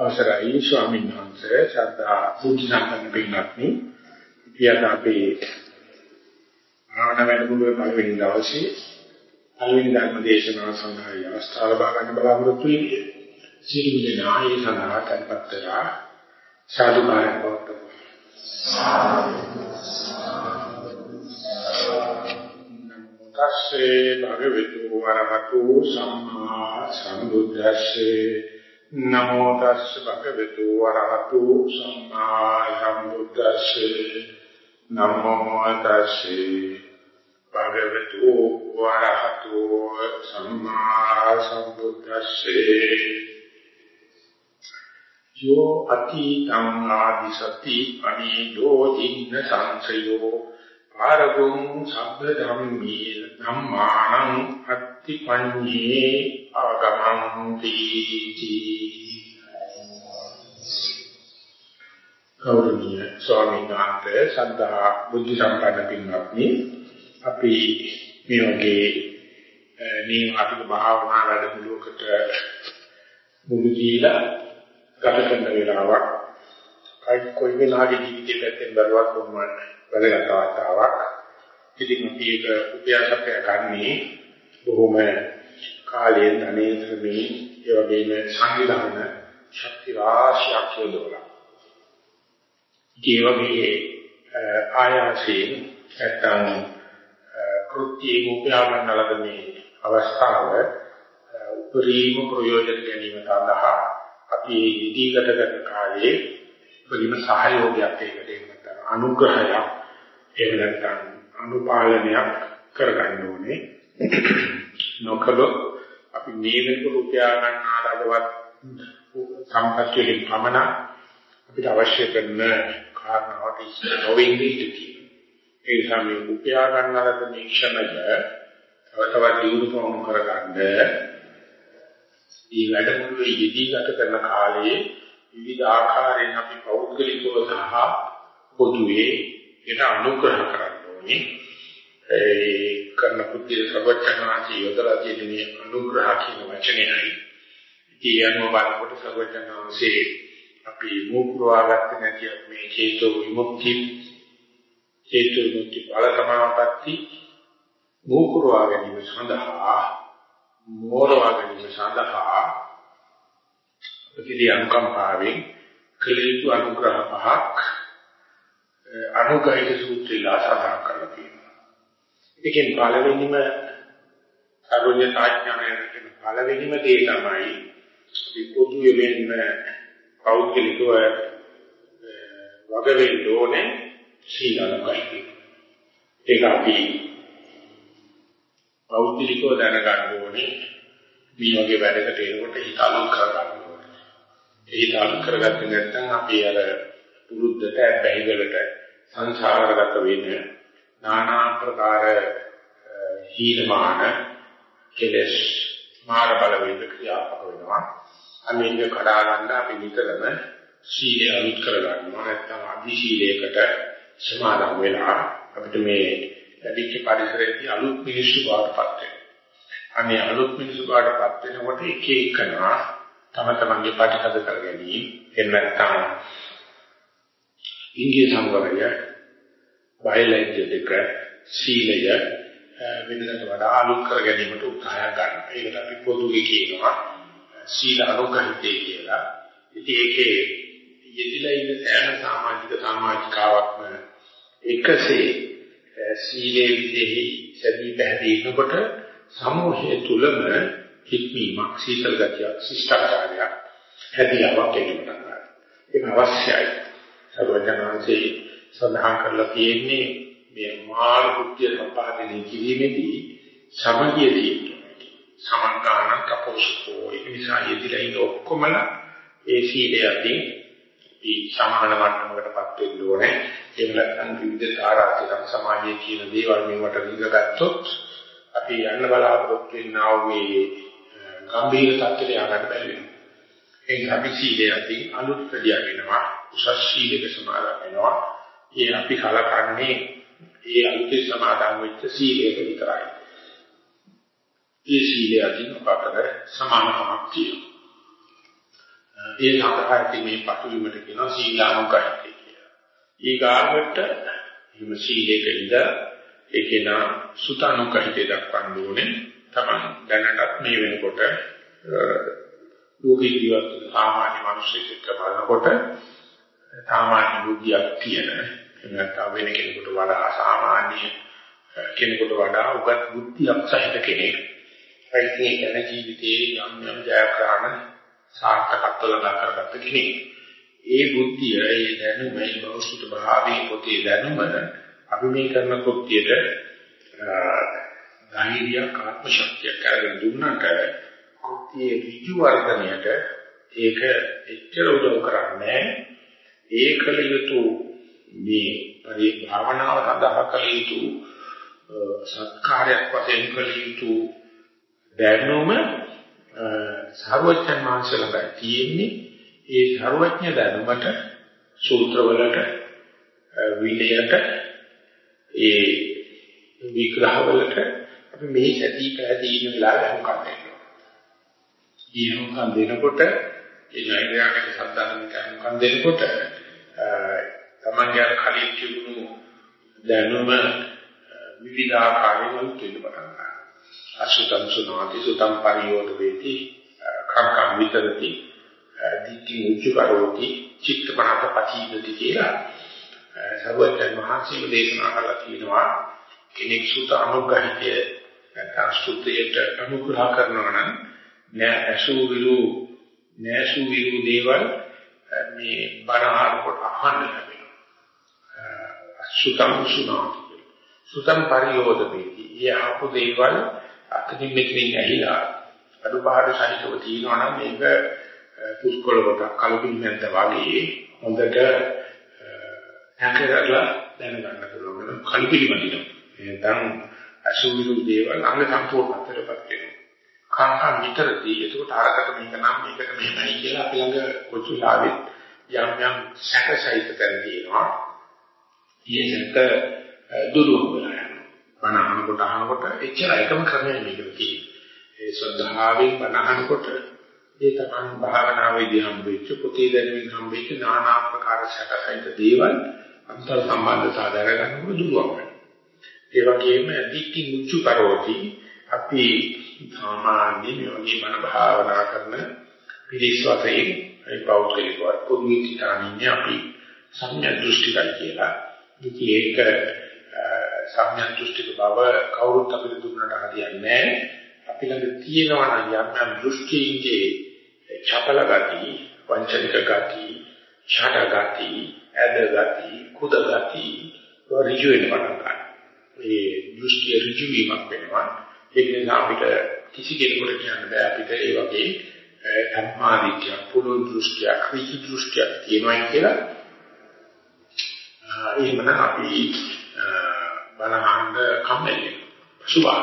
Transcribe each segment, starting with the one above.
අවසරයි ස්වාමීන් වහන්සේ. ශ්‍රද්ධා බුද්ධ සම්පන්න පින්වත්නි. පියත අපේ ආවන වැඩමුළුවේ පළවෙනි දවසේ පළවෙනි ධර්ම දේශනාව සඳහා අවස්ථාව ලබා ගන්න බලාපොරොත්තු වෙන්නේ. සියලු දෙනා ඒ සඳහා tempත් වෙලා සාදු කාර්යයක් පවත්වමු. තස්සේ භගවතු වරහතු සම්මා සම්බුද්දස්සේ නමෝ තස්ස භගවතු වරහතු සම්මා සම්බුද්දස්සේ. නමෝ තස්සේ භගවතු වරහතු සම්මා සම්බුද්දස්සේ. යෝ අතීතං ආදිසති අනීයෝ දින්න සංසයෝ. පාරගුං සබ්බ ධම්මේ ධම්මානං අත්ති පඤ්ඤේ ආගමං තීති කෞරණීය ස්වාමීන් වහන්සේ සද්ධා බුද්ධ සම්පන්න පින්වත්නි. අපි මේ වගේ නීවාතික භාවනා වැඩමුළුවකට මුළු දීලා ගත කරන වෙලාවක්. කොයි වෙලාවක ජීවිතේ පැත්තෙන් බැලුවත් කොහොමද වැදගත් අවස්ථාවක්. ඉතින් අපි ඒක උපයාසක ගන්නේ බොහොම කාලයෙන් අනේතරමේ ඒ වගේම සංවිධාන ශක්ති රාශියක් යොදවලා. ඒ වගේ ආයාසයෙන් නැත්තම් කෘත්‍යයේ උපයාගන්න ලද මේ අවස්ථාව උපරිම ප්‍රයෝජන ගැනීම සඳහා අපි ඉදිරියට කරන කාලයේ උපරිම සහයෝගයක් ඒකට එන්නත් අනුග්‍රහයක් එහෙම නැත්නම් අනුපාලනයක් කරගන්න ඕනේ. නොකලොත් අපි නේමක රුපියා ගන්නා ලදවත් සම්පත් වලින් පමණ අපිට අවශ්‍ය කරන කාරණාවට ඉස්සර නොවෙන්නේ ඉති. ඒ නිසා මේ රුපියා ගන්නා ලද මේ ක්ෂණය තව තවත් දියුණු කරගන්න මේ වැඩමුළුවේ යෙදී ගත කරන කාලයේ විවිධ ආකාරයෙන් අපි පෞද්ගලිකව සහ පොදුවේ ඒක අනුග්‍රහ කරන්න ඕනේ. ඒ කරන පුද්ගල සර්වඥාන්සේ යොදලා තියෙන මේ අනුග්‍රහ කියන වචනයයි. කියනම බලකොට සර්වඥාන්සේ අපි මුකුරවාගත්තේ නැති මේ චේතෝ විමුක්ති චේතෝ විමුක්ති බල සමාපatti මුකුරවා ගැනීම සඳහා මෝරවා ගැනීම සඳහා ප්‍රතිදී අනුකම්පාවෙන් කලේතු අනුග්‍රහ පහක් අනුගහිත සූත්‍රයලා සඳහන් කරලා තියෙනවා. ඒකෙන් පළවෙනිම සර්වඥ සාඥාණයෙන් කියන පළවෙනිම දේ තමයි අපි පොදු වෙන්න පෞද්ගලිකව වග වෙන්න ඕනේ සීලනුකයි. ඒක අපි පෞද්ගලිකව දැනගන්න ඕනේ මේ වගේ වැඩකට එනකොට හිත අලුත් කරගන්න ඕනේ. ඒ හිත අලුත් කරගත්තේ නැත්නම් අපි අර පුරුද්දට බැහැගලට සංසාරගත වෙන්නේ নানা ප්‍රකාර හීනමාන කෙලස් මාර බල වේද ක්‍රියාපක වෙනවා. අනිත් කඩා ගන්න අපි නිතරම සීලය අලුත් කර ගන්නවා නැත්නම් අදි සීලයකට සමාදම් වෙලා අපිට මේ ලැබිච්ච පරිසරයේදී අලුත් මිනිස්සු බවටපත් වෙනවා. අනේ අලුත් මිනිස්සු බවටපත් වෙනකොට එක එකනා තම තමන්ගේ පාටිකද කර ගැනීම. එහෙම නැත්නම් ඉන්දිය සංවරය බයලජ්‍ය දෙක සීලය වෙනකට වඩා අලුත් කර ගැනීමට උත්සාහ ගන්නවා. ඒකට අපි පොදුවේ කියනවා සීල අනුගහිතේ කියලා. ඉතින් ඒකේ යෙදිලා ඉන්න සෑම සමාජික සමාජිකාවක්ම එකසේ සීලේ විදෙහි සදී පැහැදිලිනකොට සමූහය තුලම හික්මීමක් සීතල ගතියක් ශිෂ්ටාචාරයක් හැදියාවක් එන්න පටන් ගන්නවා. ඒක අවශ්‍යයි. සර්වඥාන්සේ සඳහන් කරලා තියෙන්නේ මේ මාන කුත්‍ය සම්පාදනය කිරීමේදී සමගිය තියෙනවා. සමන්තාන කපෝෂකෝ ඒ නිසා යෙදිලා ඉන්න ඔක්කොමල ඒ සීලයදී මේ සමාන මට්ටමකටපත් වෙන්න ඕනේ. එහෙම නැත්නම් විවිධ තාරාතිරම් සමාජයේ කියන දේවල් මේවට රිංගගත්තොත් අපි යන්න බලාපොරොත්තු වෙනා වූ ගම්භීර තත්ත්වයට ය아가න්න බැරි වෙනවා. ඒ නිසා අපි සීලයදී අලුත් ප්‍රතිය වෙනවා. උසස් සීලයක සමාදන් වෙනවා. ඒ අපි කලකන්නේ ඒ අලුතේ සමාදන් වෙච්ච සීලයක විතරයි. ඒ සීලය අදින අපතර සමානකමක් තියෙනවා. ඒ සඳහා ඇති මේ පටුවීමට කියනවා සීලානුකහිතය කියලා. ඊගාවට හිම සීලයක ඉඳ ඒකේන සුතානුකහිතය දක්වන්න ඕනේ. Taman දැනටත් මේ වෙනකොට ලෝකේ ජීවත් වෙන සාමාන්‍ය මිනිස්සෙක් බලනකොට සාමාන්‍ය බුද්ධියක් තියෙන නැත්නම් වෙන කෙනෙකුට වඩා අසාමාන්‍ය කෙනෙකුට වඩා උගත් බුද්ධියක් සහිත කෙනෙක්. ඒකේ යන ජීවිතයේ යම් යම් ජයග්‍රහණ සාර්ථකත්ව ළඟා කරගත්ත කෙනෙක්. ඒ බුද්ධිය, ඒ දැනුම, ඒ භෞතික භාවයේ පොතේ දැනුම අපි මේ කරන කෘත්‍යයට ධෛර්යයක් ආත්ම ශක්තියක් කරගෙන දුන්නට කෘත්‍යයේ ඍජු වර්ධනයට ඒක එච්චර උදව් කරන්නේ ඒකල යුතු මේ පරිභාවනාව සඳහා කළ යුතු සත්කාරයක් වශයෙන් කළ යුතු දැනුම සර්වඥ මාංශ ළඟ තියෙන්නේ ඒ සර්වඥ දැනුමට සූත්‍රවලට විනයට ඒ විග්‍රහවලට අපි මේ සැදී පැහැදී ඉන්න වෙලාවෙ හුඟක් දෙනවා. ඊ හුඟක් දෙනකොට ඒ නෛර්යානික සත්‍යාත්මක හුඟක් දෙනකොට තමන්ගේ කලින් තිබුණු දැනුම විවිධාකාරයෙන් උත් වෙන්න පටන් ගන්නවා. අසුතං සුනාති සුතං පරියෝද වේති කංකම් විතරති දිට්ඨි උච්ච කරෝති චිත්තපරත පටිවිදති කියලා සර්වඥ මහන්සිය දේශනා කරලා තියෙනවා කෙනෙක් සුත අනුග්‍රහිතය නැත්නම් සුතයට අනුග්‍රහ කරනවා නම් නෑ අසු විරු නෑසු විරු දේවල් මේ බණහර කොට අහන්න ලැබෙනවා සුතං සුනාති සුතං පරියෝද වේති. ඒ ආපු දේවල් අතකින් මෙතනින් ඇහිලා අඩුපාඩු සහිතව තියෙනවා නම් මේක පුස්කොළ කොට කලකිරීමෙන්ද වගේ හොඳට හැකරලා දැනගන්න පුළුවන් කලකිරීමදිනවා. එහෙනම් අසුවිරු දේවල් අංග සම්පූර්ණ අතරපත් වෙනවා. කාහා විතරදී ඒකට අරකට මේක නම් මේකට මෙහෙමයි කියලා අපි ළඟ කොචුලාවෙත් යම් යම් සැකසහිත තැන් තියෙනවා. ඊයකට දුරුව වෙලා යනවා. බණ අහනකොට අහනකොට එච්චර එකම ක්‍රමයක් මේකද තියෙන්නේ. ඒ ශ්‍රද්ධාවෙන් බණ අහනකොට ඒ තමයි භාවනාවේදී හම්බෙච්ච පොතේ දැනුමින් හම්බෙච්ච নানা ආකාර සැකසහිත දේවල් අන්තර් සම්බන්ධතා දැනගන්නකොට දුරුවක් වෙනවා. ඒ වගේම දික්ටි මුචු කරෝති අපි සාමාන්‍ය මේ වගේ මන භාවනා කරන පිළිස් වශයෙන් ඒ පෞද්ගලිකව පොදුවිතානින්නේ අපි සම්‍යක් දෘෂ්ටිකයි කියලා. ඉතින් ඒක සම්‍යක් දෘෂ්ටික බව කවුරුත් අපිට දුන්නට හරියන්නේ නැහැ. අපි ළඟ තියෙනවා නම් යම් යම් දෘෂ්ටියේ චපල ගති, වංචනික ගති, ඡාඩ ගති, ඇද ගති, කුද ගති ඍජු වෙනවා නම් ඒ දෘෂ්ටි ඍජු වීමක් වෙනවා. ඒක නිසා අපිට කිසි කෙනෙකුට කියන්න බෑ අපිට ඒ වගේ ධර්මාදිත්‍ය පුරු දෘෂ්ටිය, ඍජු දෘෂ්ටිය තියෙනවා කියලා. එහෙමනම් අපි බලහංග කම්මැලි. සුභා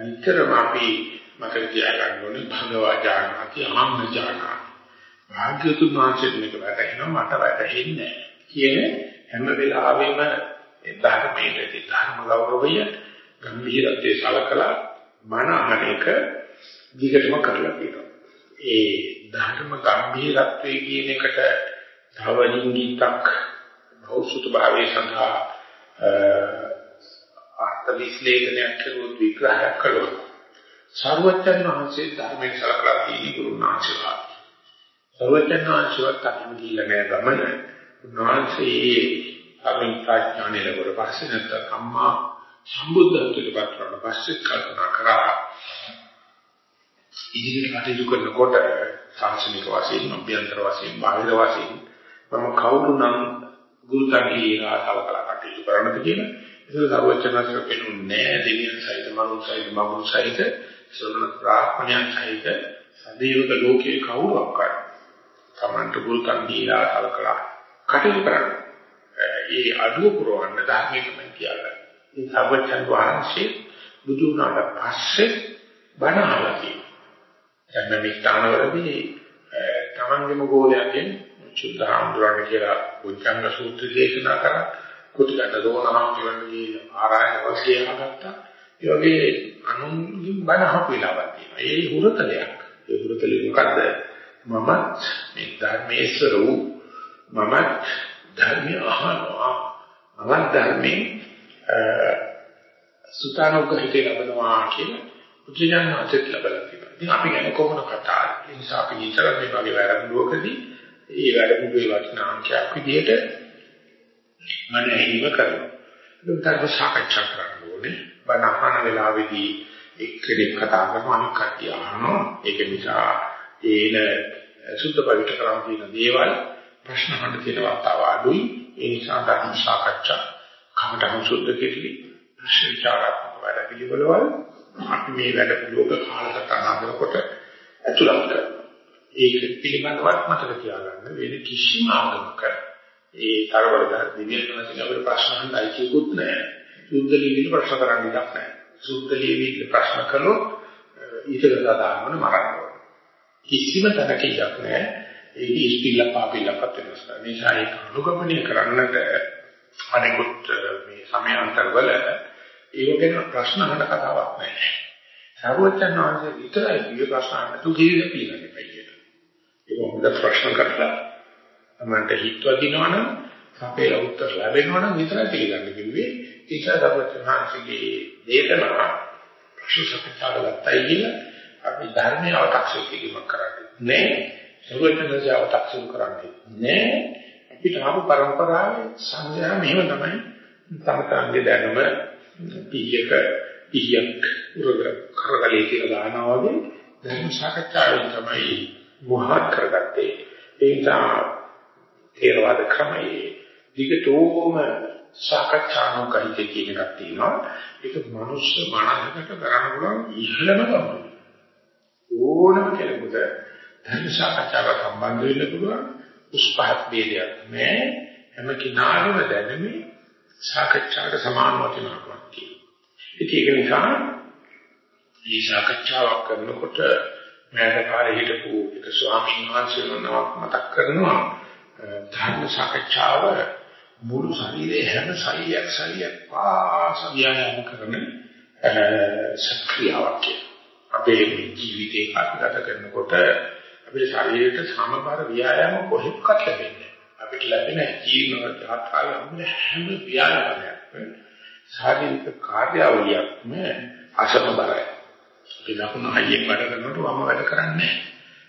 නිතරම අපි මතක තියාගන්න ඕනේ භගවා ඥානති අහම්ම ඥාන භාග්‍යතුන් වහන්සේ මේක වැටහෙනවා මට වැටහෙන්නේ කියන හැම වෙලාවෙම ධර්මයේ ධර්ම ගෞරවය ගම්භීරත්වයේ සලකලා මන අහන එක දිගටම කරලා තියෙනවා. ඒ ධර්ම ගම්භීරත්වයේ කියන එකට තව නිංගිතක් භෞසුත භාවයේ සඳහා අර්ථ විශ්ලේෂණයක් කරුවොත් විග්‍රහයක් කළොත් සර්වඥන් වහන්සේ ධර්මයෙන් සලකලා තියෙන ගුරුනාංශලා සර්වඥන් වහන්සේවත් අහිමි කියලා නෑ ගමන. උන්වහන්සේ අමින් ප්‍රඥානේ ලැබුණ පස්සේ නැත්නම් අම්මා සම්බුද්ධත්වයට පත් වුණා පස්සේ කල්පනා කරා. ඉදිරියට කටයුතු කරනකොට සාසනික වශයෙන් අභ්‍යන්තර වශයෙන් බාහිර වශයෙන් මම කවුරු නම් ගුරුතන්ගේ ආසවකලා කටයුතු කරන්නද කියලා. ඒක සර්වචනසක පෙනුන්නේ දෙවියන් සහිත මනුස්ස සහිත මගුල් සහිත සොරණ ප්‍රාඥයන් සහිත සදේවක ලෝකේ කවුරක් කර. තමන්ට ගුරුතන්ගේ ආසවකලා කටයුතු කරන්න. ඒ අඩුව පුරවන්න ධර්මයකම කියලා. ඒ සර්වචන් වහන්සේ බුදු වුණාට පස්සේ බණ අහලා තියෙනවා. දැන් මේ ස්ථානවලදී තමන්ගේම ගෝලයෙන් සුද්ධාම්දුරණ කියලා උච්චංග සූත්‍ර දේශනා කරා. කුටිකට දෝනහම් කියන්නේ ආරායන වශයෙන් අහගත්තා. ඒ වගේ අනුන්ගෙන් බණ අහපු වෙලාවක් තියෙනවා. ඒ හුරතලයක්. ඒ හුරතලෙ මොකද්ද? මමත් මේ ධර්මේශ්වර වූ මමත් ධර්මය අහනවා මමත් ධර්මේ සුතානුග්‍රහිතේ ලැබෙනවා කියලා උද්‍යඥානවත් ලැබලා තියෙනවා. ඉතින් අපි ගැන කොහොමද කතා කරන්නේ? ඒ නිසා අපි විතර මේ වගේ වැරද්දුවකදී ඒ වැරද්දුවේ වටිනාංශයක් විදිහට මම ඇහිම කරනවා. ඒක සාකච්ඡා කරන්න ඕනේ. බණ අහන වෙලාවේදී එක්කෙනෙක් කතා කරනවා අනිත් කට්ටිය අහනවා. ඒක නිසා ඒන සුද්ධ පවිත්‍ර කරන් තියෙන දේවල් ප්‍රශ්න අහන්න තියෙන වාතාව අඩුයි. ඒ නිසා ධර්ම සාකච්ඡා කමටහන් සුද්ධ කෙරෙලි ප්‍රශ්න විචාරාත්මක වැඩ පිළිවෙලවල් අපි මේ වැඩ පිළිවෙල කාලසටහන හදනකොට ඇතුළත් කරනවා. ඒක පිළිබඳවත් මතක තියාගන්න වෙන කිසිම ආගමක ඒ තරවල දිව්‍යඥානසික අපේ ප්‍රශ්න අහන්න අයිතියකුත් නැහැ. සුද්ධ ලිවිල ප්‍රශ්න කරන්න ඉඩක් නැහැ. සුද්ධ ලිවිල ප්‍රශ්න කළොත් ඊටකට දාන්න මරන්න කිසිම තැනක ඉඩක් නැහැ. ඒක ඉස්පිල්ල පාපිල්ලපත් වෙනවා. නිසා ඒක අනුගමනය කරන්නට අනෙකුත් මේ සමයාන්තරවල ඒක ගැන ප්‍රශ්න අහන්න කතාවක් නැහැ. සර්වඥාන් වහන්සේ විතරයි මේ ප්‍රශ්න අහන්න තු ජීවිත පිළිගන්නේ කියලා. ඒක හොඳ ප්‍රශ්න කරලා තමන්ට හිතවදිනවනම් අපේ උත්තර ලැබෙනවනම් විතර පිළිගන්න කිව්වේ. ඒසා සර්වඥාන්සේගේ දේශනා ප්‍රශ්න සපිතාලගතයි කියලා අපි ධර්මයේ අව탁සිත කිරීමක් කරන්නේ නෑ. සර්වඥාන්සේ අව탁සිත කරන්නේ නෑ. අපිට ආපු પરම්පරාවේ සංඥා මෙහෙම තමයි තමකාන්ගේ දැනුම පිළියක පිළියක් උරග කරගලේ කියලා දානවා වගේ ධර්ම සාකච්ඡාවෙන් තමයි මොහත් කරගත්තේ. ඒ නිසා තේරවාද ක්‍රමයේ දිගටම සාකච්ඡානුකයිත කියන එකක් තියෙනවා. ඒක මනුෂ්‍ය මනසකට කරන්න පුළුවන් ඉහළම ගමන. ඕනම කෙනෙකුට ධර්ම සාකච්ඡාවට සම්බන්ධ වෙන්න පුළුවන්. උස්පහත් ભેදයක් නෑ හැම කෙනාගේම දැනුමේ සාකච්ඡාවට සමාන වටිනාකමක් තියෙනවා. ඒක නිසා මේ සාකච්ඡාවක් කරනකොට මම කාලේ හිටපු එක ස්වාමීන් වහන්සේ නමක් මතක් කරනවා ධර්ම සාකච්ඡාව මුළු ශරීරයේ හැම සෛලයක් සෛලයක් පාස ව්‍යායාම කරන සක්‍රියාවක් අපේ ජීවිතේ ගත කරනකොට අපේ ශරීරයට සමබර ව්‍යායාම කොහෙත්වත් ලැබෙන්නේ අපිට ලැබෙන ජීවන දාතාවල හැම ව්‍යායාමයක්ම ශාරීරික කාර්යාවලියක්ම අසමබරයි. අපි ලකුණු හයියෙන් වැඩ කරනකොට වම වැඩ කරන්නේ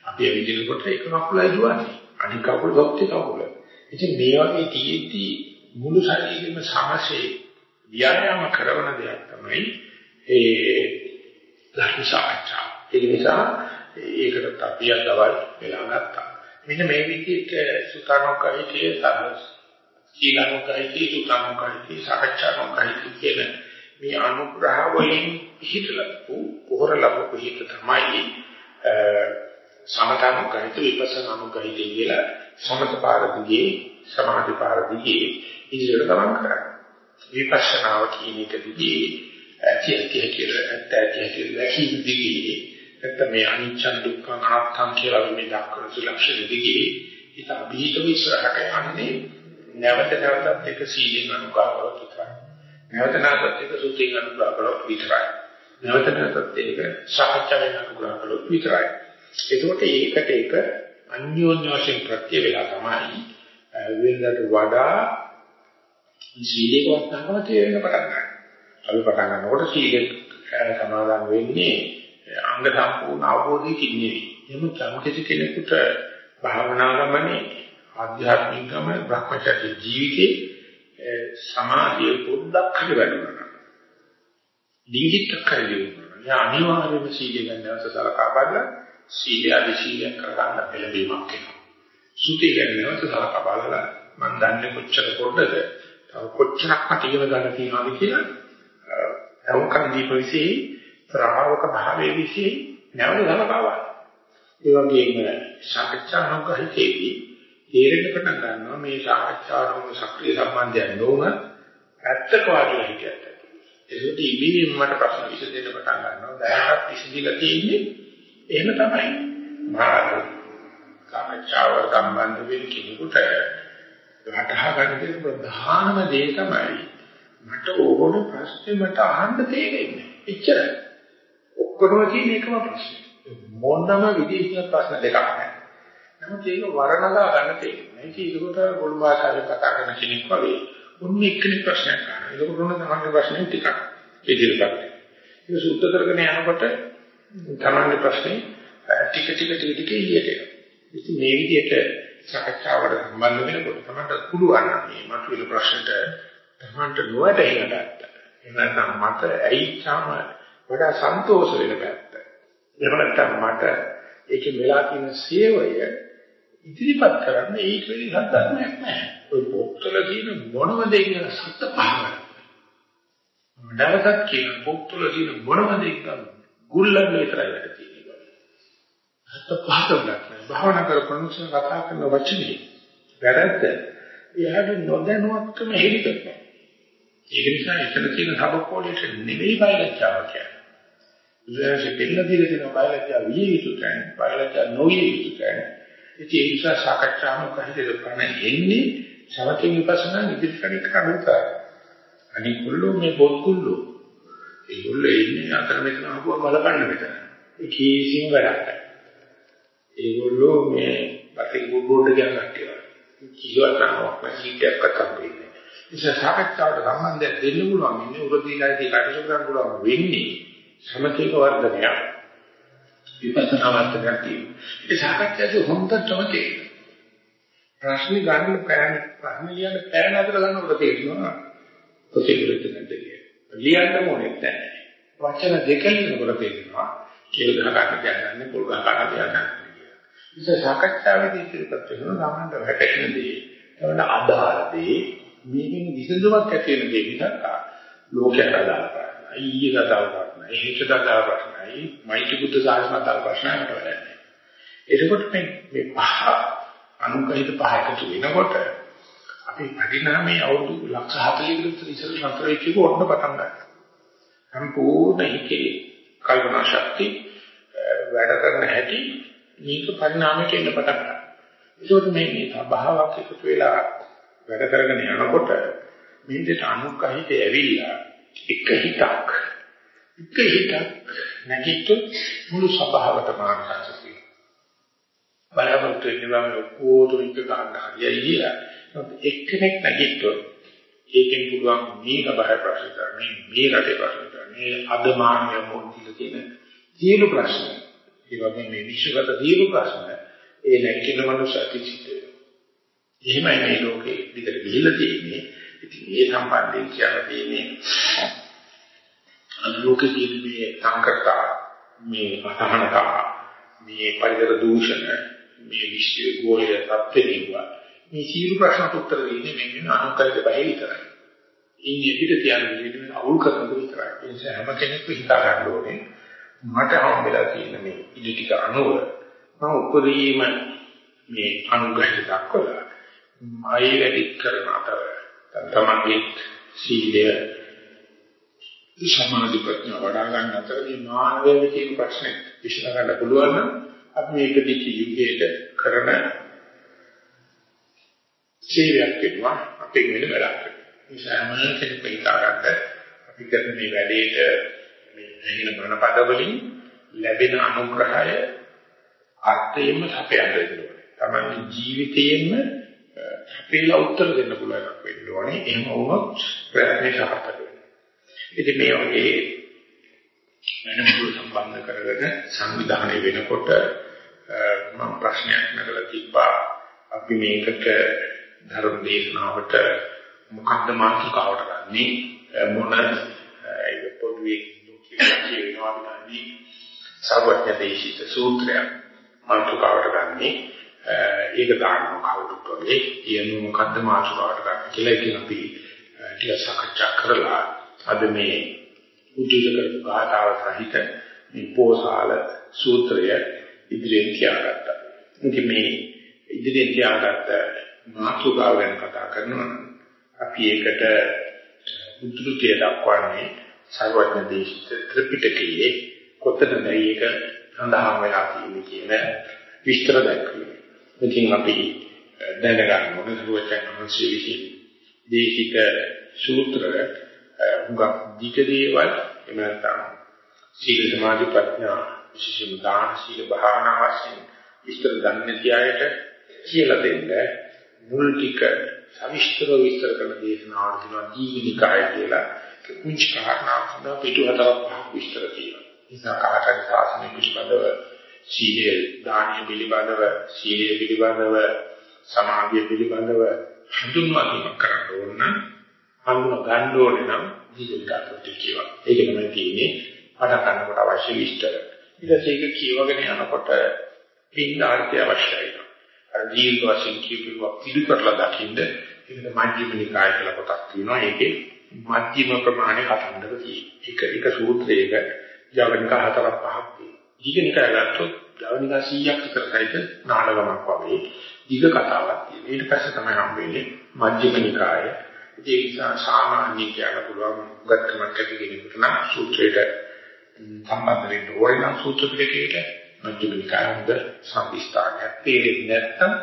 අපි විදිනකොට එක කකුලයි දුවන්නේ. අනිත් කකුල දොක්ටි කකුල. ඉතින් මේ වගේ තියෙද්දි මුළු ශරීරෙම සමසේ ව්‍යායාම කරන දෙයක් තමයි ඒ ධර්ම සාකච්ඡා. ඒ නිසා ඒකට අපි අදවල් වෙලා ගත්තා. මෙන්න මේ විදිහට සුතානෝකයිතේ සහස් සීලනෝකයිතේ සුතානෝකයිතේ සාකච්ඡානෝකයිතේ කියන මේ අනුග්‍රහ වලින් පිහිටලපු පොහොර ලැබපු හිත තමයි සමතනෝකයිතේ විපස්සනානෝකයිතේ කියලා සමත පාරදිගේ සමාධි පාරදිගේ ඉදිරියට ගමන් කරන්නේ. විපස්සනාව කියන එකදී ඇති ඇති කියලා ඇත්ත ඇති ඇති දැකීම දිගේ නැත්නම් මේ අනිච්ච දුක්ඛ අනාත්ම කියලා මේ දක්වන සුලක්ෂණ දිගේ හිත අභීතව ඉස්සරහට යන්නේ නැවත නැවතත් එක සීලෙන් අනුග්‍රහ කරොත් විතරයි. නැවත නැවතත් එක සුතින් අනුග්‍රහ කරොත් විතරයි. නැවත නැවතත් ඒක සාකච්ඡාවෙන් අනුග්‍රහ කරොත් විතරයි. එතකොට ඒකට එක අන්‍යෝන්‍ය වශයෙන් ප්‍රත්‍ය වේලා තමයි වෙනදට වඩා සීලේක වස්තනම තේරෙන්න පටන් ගන්නවා. අපි පටන් ගන්නකොට සීලෙ සමාදන් වෙන්නේ අංග සම්පූර්ණ අවබෝධයකින් නෙවෙයි. එහෙම සම්කිත කෙනෙකුට භාවනා ගමනේ ආධ්‍යාත්මික ගමන භ්‍රමචර්ය ජීවිතේ සමාධිය පොඩ්ඩක් හරි වැඩුණා. දීහිත කරගන්නවා. යා අනිවාර්යයෙන්ම සීලය ගන්නවස සලකා බලලා සීලය අධි සීලයක් කරගන්න පෙළඹීමක් වෙනවා. සුති ගන්නවස සලකා බලලා මම දන්නේ කොච්චර පොඩ්ඩද තව කොච්චරක් මට ඉගෙන ගන්න තියෙනවද කියලා අවකන් දීපවිසී ශ්‍රාවක භාවයේ විශ්ේ නැවත සලකවා. ඒ වගේම සාකච්ඡා නොගහිතේදී තේරෙන්න පටන් ගන්නවා මේ සාකච්ඡාවම සක්‍රිය සම්බන්ධයක් නොවන ඇත්තක වාගේ හිතයක්. ඒකත් ඉබේම මට ප්‍රශ්න විසඳෙන්න පටන් ගන්නවා. දැනටත් විසඳිලා තියෙන්නේ එහෙම තමයි. මාර්ග සාකච්ඡාව සම්බන්ධ වෙන කෙනෙකුට වටහා ගන්න තියෙන ප්‍රධානම දේ තමයි මට ඕන ප්‍රශ්නේ මට අහන්න තේරෙන්නේ. එච්චරයි. ඔක්කොම තියෙන එකම ප්‍රශ්නේ. මොනම විදිහකින් ප්‍රශ්න දෙකක් නැහැ. නමුත් ඒක වර්ණගා ගන්න තියෙනවා. ඒක ඒකට පොළු භාෂාවෙන් කතා කරන කෙනෙක් වගේ ඔන්න එක්කෙනෙක් ප්‍රශ්නයක් අහනවා. ඒක උරුණ තමන්ගේ ප්‍රශ්නේ ටිකක් ඉදිරියට. ඒක සුද්ධ කරගෙන යනකොට තමන්ගේ ප්‍රශ්නේ ටික ටික ටික ටික ඉලියට එනවා. ඉතින් මේ විදිහට සාකච්ඡාවට සම්බන්ධ වෙනකොට තමන්ට පුළුවන් මේ මතුවෙන ප්‍රශ්නට තමන්ට නොවැටහෙන පැත්ත. එහෙම නැත්නම් මට ඇයිචාම වඩා සන්තෝෂ වෙන පැත්ත. එහෙම නැත්නම් මට ඒකේ වෙලා තියෙන සේවය ඉදිරිපත් කරන්න ඒක වෙලී සත්‍යයක් නැහැ. ඔය පොත්වල තියෙන මොනම දෙයක සත්‍ය පහවන. දවසක් කියන පොත්වල තියෙන මොනම දෙයක ගුල්ලන් විතරයි වැඩ තියෙන්නේ. සත්‍ය පහවනක් නැහැ. භාවනා කරපොනුසන කතා කරන වචනේ වැරද්ද. එයාගේ නොදැනුවත්කම හෙලි කරනවා. ඒක නිසා එතන තියෙන සබකෝලයට නෙවෙයි බයලජ්ජාව කියන්නේ. විශේෂ දෙන්න දිලා තියෙන බයලජ්ජාව විය යුතු තැන, බයලජ්ජා නොවිය යුතු තැන. ඒ නිසා සාකච්ඡාම කහිතද කරන එන්නේ සමථ විපස්සනා ඉදිරියට කරනවා. අනිත් කුල්ලෝ මේ පොත් කුල්ලෝ. ඒගොල්ලෝ ඉන්නේ අතර මෙතන අහුව බලපන්න මෙතන. ඒ කීසිම වැඩක් නැහැ. ඒගොල්ලෝ මේ පැති බෝඩ් එක ගන්නවා. කිසිවක් නැහැ. සීටයක් කතා වෙන්නේ. ඉතින් සාකච්ඡාවට සම්බන්ධයක් දෙන්න පුළුවන් ඉන්නේ උරදීලාදී කටයුතු කරන්න පුළුවන් වෙන්නේ සමථයක වර්ධනයක්. විපස්සනා වර්ධනයක් තියෙනවා. ඒ සාකච්ඡාවේ හොඳටම තේරෙනවා. ප්‍රශ්න ගන්න පෑන ප්‍රශ්න ලියන්න පෑන අතර ගන්නකොට තේරෙනවා ප්‍රතිවිරුද්ධ නැද්ද කියලා. ලියන්න ඕනේ නැහැ. වචන දෙක ලියනකොට තේරෙනවා කේල් ගහ ගන්න තියන්නේ පොල් ගහ ගන්න තියන්නේ කියලා. ඉතින් සාකච්ඡාවේදී ඉතිරිපත් වෙනවා සාමාන්‍ය වැටෙන දේ. එවන අදාළ දේ මේකෙන් විසඳුමක් ඇති වෙන දේ නිසා ලෝකයට අදාළ ප්‍රශ්න. ඊයේ අදාළ ප්‍රශ්න. එහෙට අදාළ ප්‍රශ්නයි. මෛත්‍රී බුද්ධ සාසනයට අදාළ ප්‍රශ්නකට වැඩන්නේ. එතකොට මේ මේ පහ අනුකහිත පහ එකතු වෙනකොට අපි පරිණාමයේ අවුරුදු ලක්ෂ 40 කට ඉස්සර නතර වෙච්ච එක ඔන්න පටන් ගන්නවා. සම්පූර්ණ හිතේ කල්පනා ශක්තිය වැඩ කරන හැටි මේක පරිණාමයට එන්න පටන් ගන්නවා. ඒකෝට මේ මේ සබාවක් එකතු වෙලා වැඩ කරගෙන යනකොට මේ දෙට අනුකහිත ඇවිල්ලා එක හිතක් එක හිතක් නැගිට මුළු සබාවටම ආකාශ බලාපොරොත්තු වෙනවා මේ ඔක්කොටම එක ගන්න හරියයි කියලා. එක්කෙනෙක් නැගිට්ටොත් ඒකෙන් පුළුවන් මේ සබහා ප්‍රශ්න කරන්නේ මේ රටේ ප්‍රශ්න කරන්නේ අද මානව මොහොතේ තියෙන සියලු ප්‍රශ්න. ඒ වගේ මේ විශ්වගත දීර්ඝ ප්‍රශ්න ඒ නැගිටින මනුෂ්‍ය අතිචිත. එහෙමයි මේ ලෝකේ විතර ගිහිල්ලා තියෙන්නේ. ඉතින් ඒ සම්බන්ධයෙන් කියලා තියෙන්නේ අද ලෝකේ තියෙන මේ සංකර්තා මේ අසහනතා මේ පරිසර දූෂණ මේ විශ්ව ගෝලය තත්ත්වෙනිවා මේ සියලු ප්‍රශ්නට උත්තර දෙන්නේ මෙන්න අනුකල්ප බය විතරයි. ඉන්නේ පිට තියන විදිහට අවුල් කරනද විතරයි. ඒ නිසා හැම කෙනෙක්ම හිතා ගන්න ඕනේ මට හම්බෙලා තියෙන මේ ඉදි ටික අනුව මම උපරිම මේ අනුග්‍රහය දක්වලා මයි වැඩි කරන අතර තමන්ගේ සීලය සමාධි ප්‍රඥා වඩා ගන්න අතර මේ මානවයේ තියෙන ප්‍රශ්නේ විශ්ල ගන්න පුළුවන් නම් අපි මේක දිටි යුගයේට කරන සේවයක් වෙනවා අපේ වෙන වැඩක්. මේ සෑම කෙනෙක් හිතාගන්න අපි කරන මේ වැඩේට මේ ඇහින මනපද වලින් ලැබෙන අනුග්‍රහය අර්ථයෙන්ම අපේ දෙන්න තමයි ජීවිතයෙන්ම අපේලා උත්තර දෙන්න පුළුවන් එකක් වෙන්න ඕනේ. එහෙම වුණොත් ප්‍රයත්නේ සාර්ථක වෙනවා. ඉතින් මේ වගේ වෙනමුළු සම්බන්ධ කරගෙන සංවිධානය වෙනකොට මම ප්‍රශ්නයක් නගලා තිබ්බා. අපි මේකට ධර්ම දේශනාවට මොකද්ද මාතෘකාවට ගන්නේ? මොන ඒක පොදුවේ කියනවා නන්නේ සර්වඥ දේශිත සූත්‍රය මාතෘකාවට ගන්නේ. ඒක දානවා කවුරුත් වගේ. කියන මොකද්ද මාතෘකාවට ගන්න කියලා ඉතින් අපි ටික සාකච්ඡා කරලා අද මේ උද්දේශ කරපු ගාථාව සහිත මේ පෝසාල සූත්‍රය ඉදිරියෙන් තියාගත්තා. ඉතින් මේ ඉදිරියෙන් තියාගත්ත මාතෘකාව ගැන කතා කරනවා නම් අපි ඒකට උද්දෘතිය දක්වන්නේ සර්වඥ දේශිත ත්‍රිපිටකයේ කොතනද මේක සඳහන් වෙලා තියෙන්නේ කියන විස්තර දක්වනවා. ඉතින් අපි දැනගන්න ඕනේ සර්වඥ වහන්සේ විසින් දේශිත සූත්‍රය හුඟක් දීක දේවල් එහෙම නැත්නම් සීල සමාධි ප්‍රඥා විශේෂම දාන සීල භාවනා වශයෙන් විස්තර දන්නේ නැති අයට කියලා දෙන්න මුල් ටික සවිස්තරව විස්තර කරන දේශනාවක් තියෙනවා දීවිනිකාය කියලා. කුංච කාරණා සඳහා පිටු හතරක් පහක් විස්තර තියෙනවා. නිසා කාටරි සාසනය පිළිබඳව සීලය, දානීය පිළිබඳව, සීලය පිළිබඳව, සමාධිය පිළිබඳව හඳුන්වා දීමක් කරන්න ඕන නම් හඳුනා ගන්න ඕනේ නම් දීවිනිකාවට කියනවා. ඒක තමයි තියෙන්නේ පටන් ගන්නකොට අවශ්‍ය විස්තර. ඊට පස්සේ ඒක කියවගෙන යනකොට පින්නාර්ථය අවශ්‍යයි. අර දීර්ඝ වශයෙන් කියපුවා පිළි කරලා දකින්න ඒකට මධ්‍යම නිකාය කියලා කොටක් තියෙනවා. ඒකේ මධ්‍යම ප්‍රමාණය කතන්දර තියෙනවා. එක එක සූත්‍රයක ජවනිකා හතරක් පහක් තියෙනවා. දීඝනිකාය ගත්තොත් ජවනිකා 100ක් විතර සහිත නාටකමක් වගේ දීඝ කතාවක් තියෙනවා. ඊට පස්සේ තමයි හම්බෙන්නේ මධ්‍යම නිකාය. ඒ නිසා සාමාන්‍ය කියන්න පුළුවන් උගත්කමක් ඇති කෙනෙකුට නම් සූත්‍රයට සම්බන්ධ වෙන්න ඕනේ නම් සූත්‍ර පිටකයට මජ්ක්‍ධිම නිකාය හොඳ සම්පිස්ථානයක් තේරෙන්නේ නැත්නම්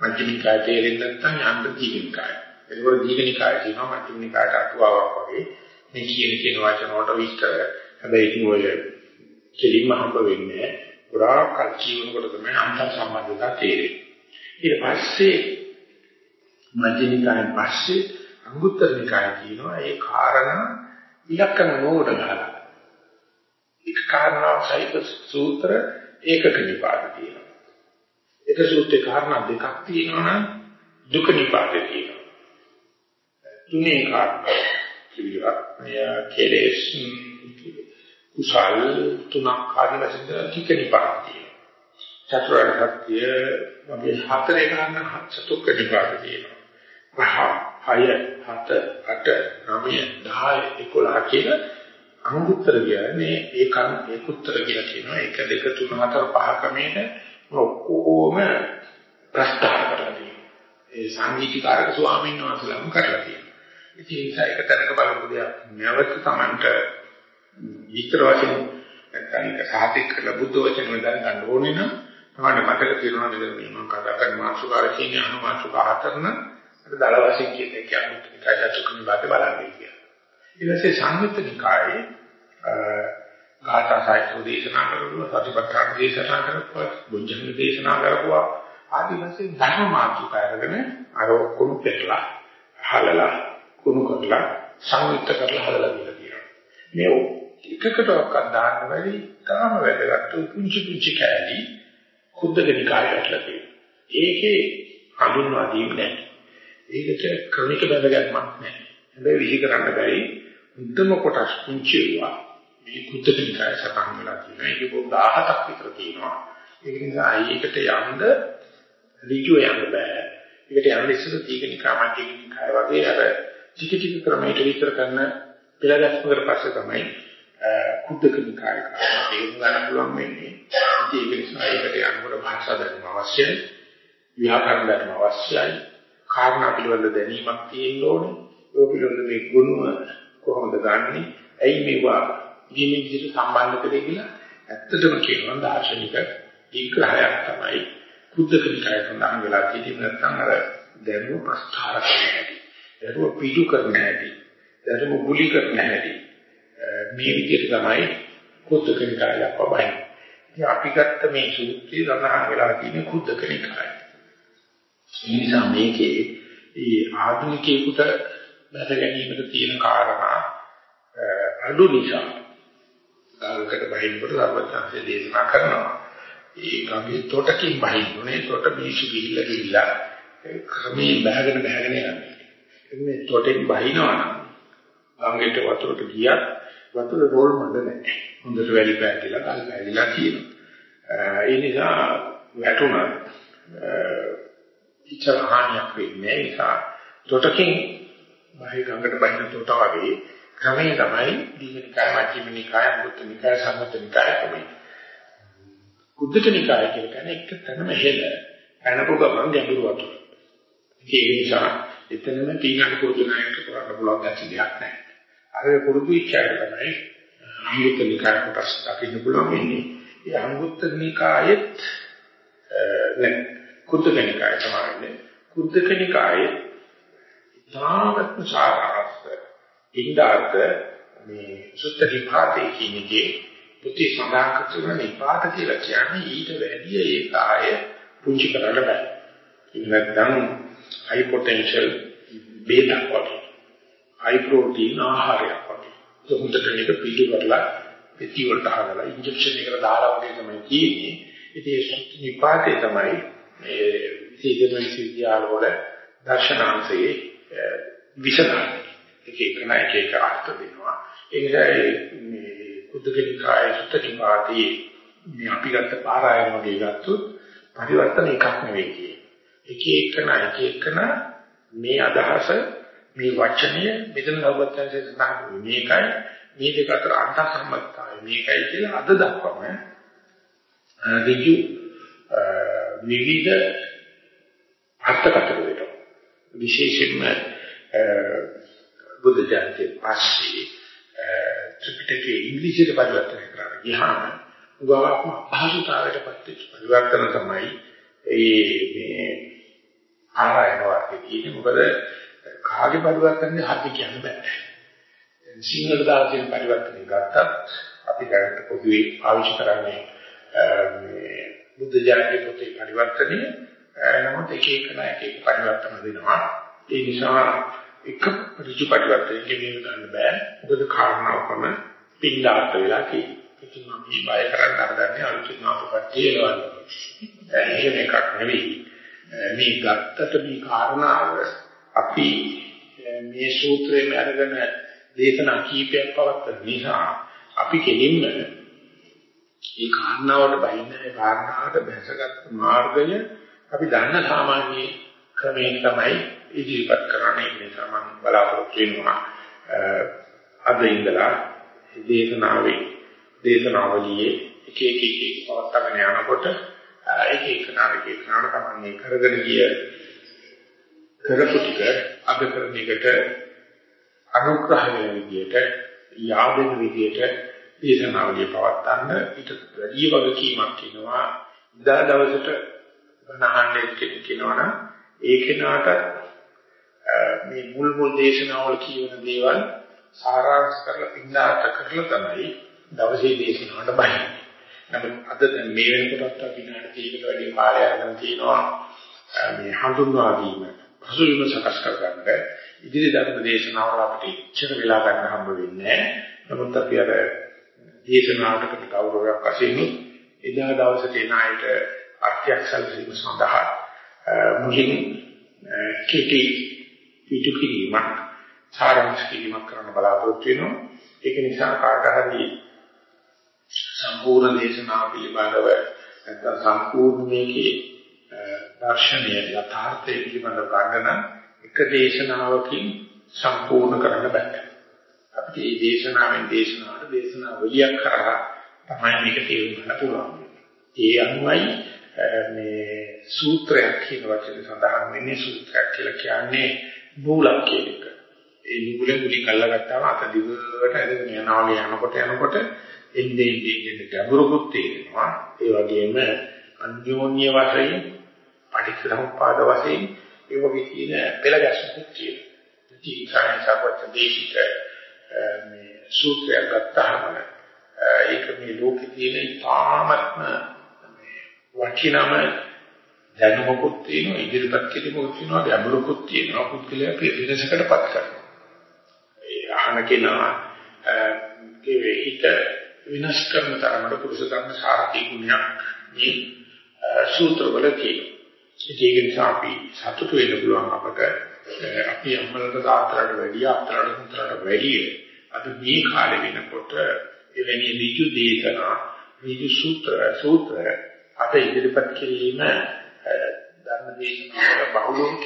මජ්ක්‍ධිම නිකාය තේරෙන්නේ නැත්නම් යන්න දීඝ නිකාය. ඒකවල දීඝ නිකාය කියනවා මජ්ක්‍ධිම නිකායට අටුවාවක් වගේ මේ කියන කියන වචන වලට විස්තර. හැබැයි ඉතින් ඔය කෙලින්ම හම්බ වෙන්නේ පුරා කල් කියනකොට තමයි අන්තර් සම්බන්ධතා තේරෙන්නේ. ඊට පස්සේ මජ්ක්‍ධිම නිකායෙන් පස්සේ අංගුත්තර නිකාය කියනවා ඒ කාරණා ඉලක්කම නෝඩ ගහලා එක කාරණාවක් සහිත සූත්‍ර ඒකක නිපාත තියෙනවා. එක සූත්‍රේ කාරණා දෙකක් තියෙනවා නම් දුක නිපාතේ තියෙනවා. තුනේ කාරණා කිවිලා මෙය කෙලෙස් කුසල් තුනක් ආදී වශයෙන් ටික නිපාත තියෙනවා. චතුරාර්ය සත්‍ය වගේ හතරේ කාරණා චතුක්ක නිපාත තියෙනවා. පහ, හය, හත, අට, නවය, 10, 11 කියලා අනුත්තර කියන්නේ ඒකන් ඒකුත්තර කියලා කියනවා. 1 2 3 4 5 ක්‍රමයට ඔක්කොම ප්‍රස්තාව කරලා තියෙනවා. ඒ සංගීතකාරක ස්වාමීන් වහන්සේලාම කරලා තියෙනවා. ඉතින් ඒ නිසා එක තැනක බලපු දෙයක් නැවත Tamanට විතර වශයෙන් නැත්නම් ඒක සාහිත්‍ය කරලා බුද්ධ වචන වලින් ගන්න ඕනේ නම් තමයි මතක තියනවා නේද මේ මම කතා කරන මාසුකාර කියන්නේ අනුමාසුක හතරන අර දල වශයෙන් කියන්නේ කියන්නේ කායසුකුනි වාද බලන්නේ කියලා. ඊට පස්සේ සංයුත්ත නිකායේ ගාථා සාහිත්‍ය දේශනා කරනවා සතිපට්ඨාන දේශනා කරනවා බුද්ධංග දේශනා කරනවා. ආදි වශයෙන් ධර්ම මාතෘක අරගෙන අර ඔක්කොම පෙරලා හලලා කුණු කරලා සංයුක්ත කරලා හදලා දීලා තියෙනවා මේ එකකටවත් දාන්න බැරි තාම වැදගත් පුංචි පුංචි කෑලි කුද්දක නිකායටලා තියෙනවා. ඒකේ හඳුන්වා දීම නැහැ ඒකට ක්‍රමික බඳගත්මක් නැහැ හැබැයි විහි කරන්න බැරි උද්දම කොටස් පුංචි වුණා මේ කුද්දක නිකාය සටහන් වෙලා තියෙනවා. ඒක පොඩ 17ක් විතර තියෙනවා. ඒක නිසා ඒකට යන්න ඍජුව යන්න බෑ. ඒකට යන්න ඉස්සෙල්ලා දීගනිකා මධ්‍යනිකාය වගේ අර ටික ටික ක්‍රමයට විතර කරන පෙළගස්මකට පස්සේ තමයි කුද්දක නිකාය කරන්නේ. තේරුම් ගන්න පුළුවන් වෙන්නේ. ඉතින් ඒක නිසා ඒකට යනකොට භාෂා දැනුම අවශ්‍යයි. ව්‍යාකරණ දැනුම අවශ්‍යයි. කාරණා පිළිබඳ දැනීමක් තියෙන්න ඕනේ. ඒ පිළිබඳ මේ ගුණ කොහොමද ගන්නෙ? ඇයි මේවා මේ විදිහට සම්බන්ධ කරේ කියලා ඇත්තටම කියනවා දාර්ශනික විග්‍රහයක් තමයි බුද්ධක නිකාය සඳහන් වෙලා තියෙන්නේ නැත්නම් අර දැනුම ප්‍රස්ථාර කරන හැටි. දැනුම පිටු කරන හැටි. දැනුම බුලි කරන හැටි. මේ විදිහට තමයි බුද්ධක නිකාය අපවයි. ඉතින් අපි ගත්ත මේ සූත්‍රය සඳහන් වෙලා තියෙන්නේ බුද්ධක නිකාය. ඒ නිසා මේකේ ඒ ආධුනිකයෙකුට බැස ගැනීමට තියෙන කාරණා අඩු නිසා ගාලකට බහිනකොට සර්වඥාන්සේ දේශනා කරනවා. ඒ ගමේ තොටකින් බහින්නුනේ තොට බීසු ගිහිල්ලා ගිහිල්ලා ක්‍රමයෙන් බහගෙන බහගෙන යනවා. මේ තොටෙන් බහිනවා නම් ගඟේට වතුරට ගියත් වතුර රෝල් මඩ නැහැ. හොඳට වැලි පැහැදිලා ගල් පැහැදිලා තියෙනවා. ඒ නිසා වැටුණා ඉච්ඡා හානියක් වෙන්නේ නිසා තොටකින් බහි ගඟට බහින තොට වගේ ක්‍රමයේ තමයි දීඝනිකාය මජ්ක්‍ධිම නිකාය මුත්තර නිකාය සම්මත නිකාය තමයි. කුද්දක නිකාය කියන්නේ එක තැනම හෙල පැනපු ගමන් ගැඹුරු වතුර. ඒක නිසා එතනම තීනක පුරුදුනායක කරන්න පුළුවන් ගැටි දෙයක් නැහැ. අර පුරුදු ඉච්ඡාය තමයි අංගුත්තර නිකාය කොටස් දකින්න පුළුවන් වෙන්නේ. ඒ අංගුත්තර නිකායෙත් නේ කුද්දක නිකාය තමයි. කුද්දක නිකායේ තාමත්ම සාරාර්ථ ඉන්දාර්ථ මේ සුත්ත විපාතේ කියන්නේ පුති සඳහන් කරන විපාත කියලා කියන්නේ ඊට වැඩිය ඒ කාය පුංචි කරන්න බෑ. ඉතින් නැත්නම් high potential බේතක් වගේ. high protein ආහාරයක් වගේ. ඒක හොඳට මේක පිළිවෙලලා පෙති වලට හදලා ඉන්ජෙක්ෂන් එකකට දාලා වගේ තමයි තියෙන්නේ. ඉතින් ඒ නිපාතේ තමයි මේ විශේෂම විද්‍යාල වල දර්ශනාංශයේ විසඳන්නේ. එක එක නයි එක එක අර්ථ දෙනවා. ඒ නිසා මේ කුද්දකනිකාය සුත්තනිපාතේ මේ අපි ගත්ත පාරායන වගේ ගත්තොත් පරිවර්තන එකක් නෙවෙයි කියන්නේ. එක එකන එක එකන මේ අදහස මේ වචනය මෙතන ලබත්තන්සේ සඳහන් මේකයි මේ දෙක අතර අන්තර් සම්බන්ධතාවය මේකයි කියලා අද දක්වම ඍජු විවිධ අර්ථකථන දෙනවා විශේෂයෙන්ම බුද්ධ ජයන්ති පස්සේ ත්‍රිපිටකයේ ඉංග්‍රීසියට පරිවර්තනය කරා. ගියාම උගාවක්ම භාෂිතාවයට පත් පරිවර්තන තමයි ඒ මේ ආරයන වාක්‍යයේ තියෙන්නේ. මොකද කාගේ පරිවර්තනද හරි කියන්න බෑ. සිංහල දාලා තියෙන පරිවර්තනය ගත්තත් අපි දැනට පොදුවේ පාවිච්චි කරන්නේ මේ බුද්ධ ජාතික පොතේ පරිවර්තනය නමුත් එක එක නෑ එක එක පරිවර්තන වෙනවා. ඒ නිසා එක ඍජු පරිවර්තනයකින් මේක ගන්න බෑ. මොකද කාරණාවකම පින්ඩාට වෙලා තියෙන්නේ. ඉතින් මම මේ බය කරන්න හදන්නේ අලුතින් ආපුපත් ඒනවා. එහෙම එකක් නෙවෙයි. මේ ගත්තට මේ කාරණාව අපි මේ සූත්‍රයෙන් අරගෙන දේශනා කීපයක් පවත්වන නිසා අපි කෙලින්ම මේ කාරණාවට බයින්නේ කාරණාවට බැසගත් මාර්ගය අපි දන්න සාමාන්‍ය ක්‍රමයෙන් තමයි ඉදිරිපත් කරන්නේ. ඒ නිසා මම බලාපොරොත්තු වෙනවා අද ඉඳලා දේශනාවේ දේශනාවලියේ එක එක එක එක පවත්වාගෙන යනකොට ඒක එක නාටකේ නාටක තමයි කරගෙන ගිය කරපු ටික අද කරන එකට අනුග්‍රහ වෙන විදියට යාදෙන විදියට දේශනාවලිය පවත්වන්න ඊට වැඩි වගකීමක් වෙනවා ඉදා දවසට බණහන්නේ කියනවනම් ඒ කෙනාට මේ මුල් මුල් දේශනාවල කියවන දේවල් සාරාංශ කරලා පින්නාට කරලා තමයි දවසේ දේශනාවට බහින්නේ. නමුත් අද මේ වෙනකොටත් අපි විනාඩි 30කට වැඩි කාලයක් අරගෙන තිනවා මේ හඳුන්වා දීම පසුබිම සකස් කරගන්න. ඉදිරි ධර්ම දේශනාවල අපිට ඉච්ඡර වෙලා ගන්න හම්බ වෙන්නේ නමුත් අපි අර දේශනාවකට ගෞරවයක් වශයෙන් එදා දවසට එන අයට අර්ථයක් සැලසීම සඳහා මුලින් කීටි පිටු කිරීමක් සාරාංශ කිරීමක් කරන්න බලාපොරොත්තු වෙනවා ඒක නිසා කාට හරි සම්පූර්ණ දේශනාව පිළිබඳව නැත්නම් සම්පූර්ණ මේකේ දර්ශනය යථාර්ථය පිළිබඳව ගන්න එක දේශනාවකින් සම්පූර්ණ කරන්න බෑ. අපිට මේ දේශනාවෙන් දේශනාවට දේශනාවලියක් කරා තමයි මේක තේරුම් ගන්න පුළුවන්. ඒ අනුවයි මේ සූත්‍රයක් කියන වචනේ සඳහන් වෙන්නේ සූත්‍රයක් කියලා කියන්නේ මූලක් කියන එක. ඒ නුගුල මුලින් අල්ලගත්තාම අත දිගට ඇදගෙන යනවා යනකොට යනකොට එන්නේ එන්නේ ගැඹුරුකුත් තේරෙනවා. ඒ වගේම අන්‍යෝන්‍ය වශයෙන් පටිච්චසමුප්පාද වශයෙන් ඒ වගේ තියෙන පෙළ ගැස්මකුත් තියෙනවා. ඉතින් සායසවත් දේශික මේ සූත්‍රය ගත්තාම ඒක මේ ලෝකේ තියෙන ඉතාමත්ම වටිනම දැනුමකුත් තියෙනවා ඉදිරිපත් කිරීමකුත් තියෙනවා ගැඹුරුකුත් තියෙනවා පුද්ගලයා පිළිදෙසකටපත් කරනවා. ඒ අහන කෙනා ඒ හිත විනාශ කරන තරමට පුරුෂ ධර්ම සාර්ථී ගුණයක් මේ සූත්‍රවල තියෙනවා. ඒක නිසා අපි සතුටු වෙන්න පුළුවන් අපට අපි අම්මලට තාත්තලට වැඩිය අත්තලට පුතලට වැඩිය අද මේ කාලේ වෙනකොට එවැනි ඍජු දේශනා ඍජු සූත්‍ර සූත්‍ර අත ඉදිරිපත් කිරීම ධර්ම දේශනාවල බහුලෝක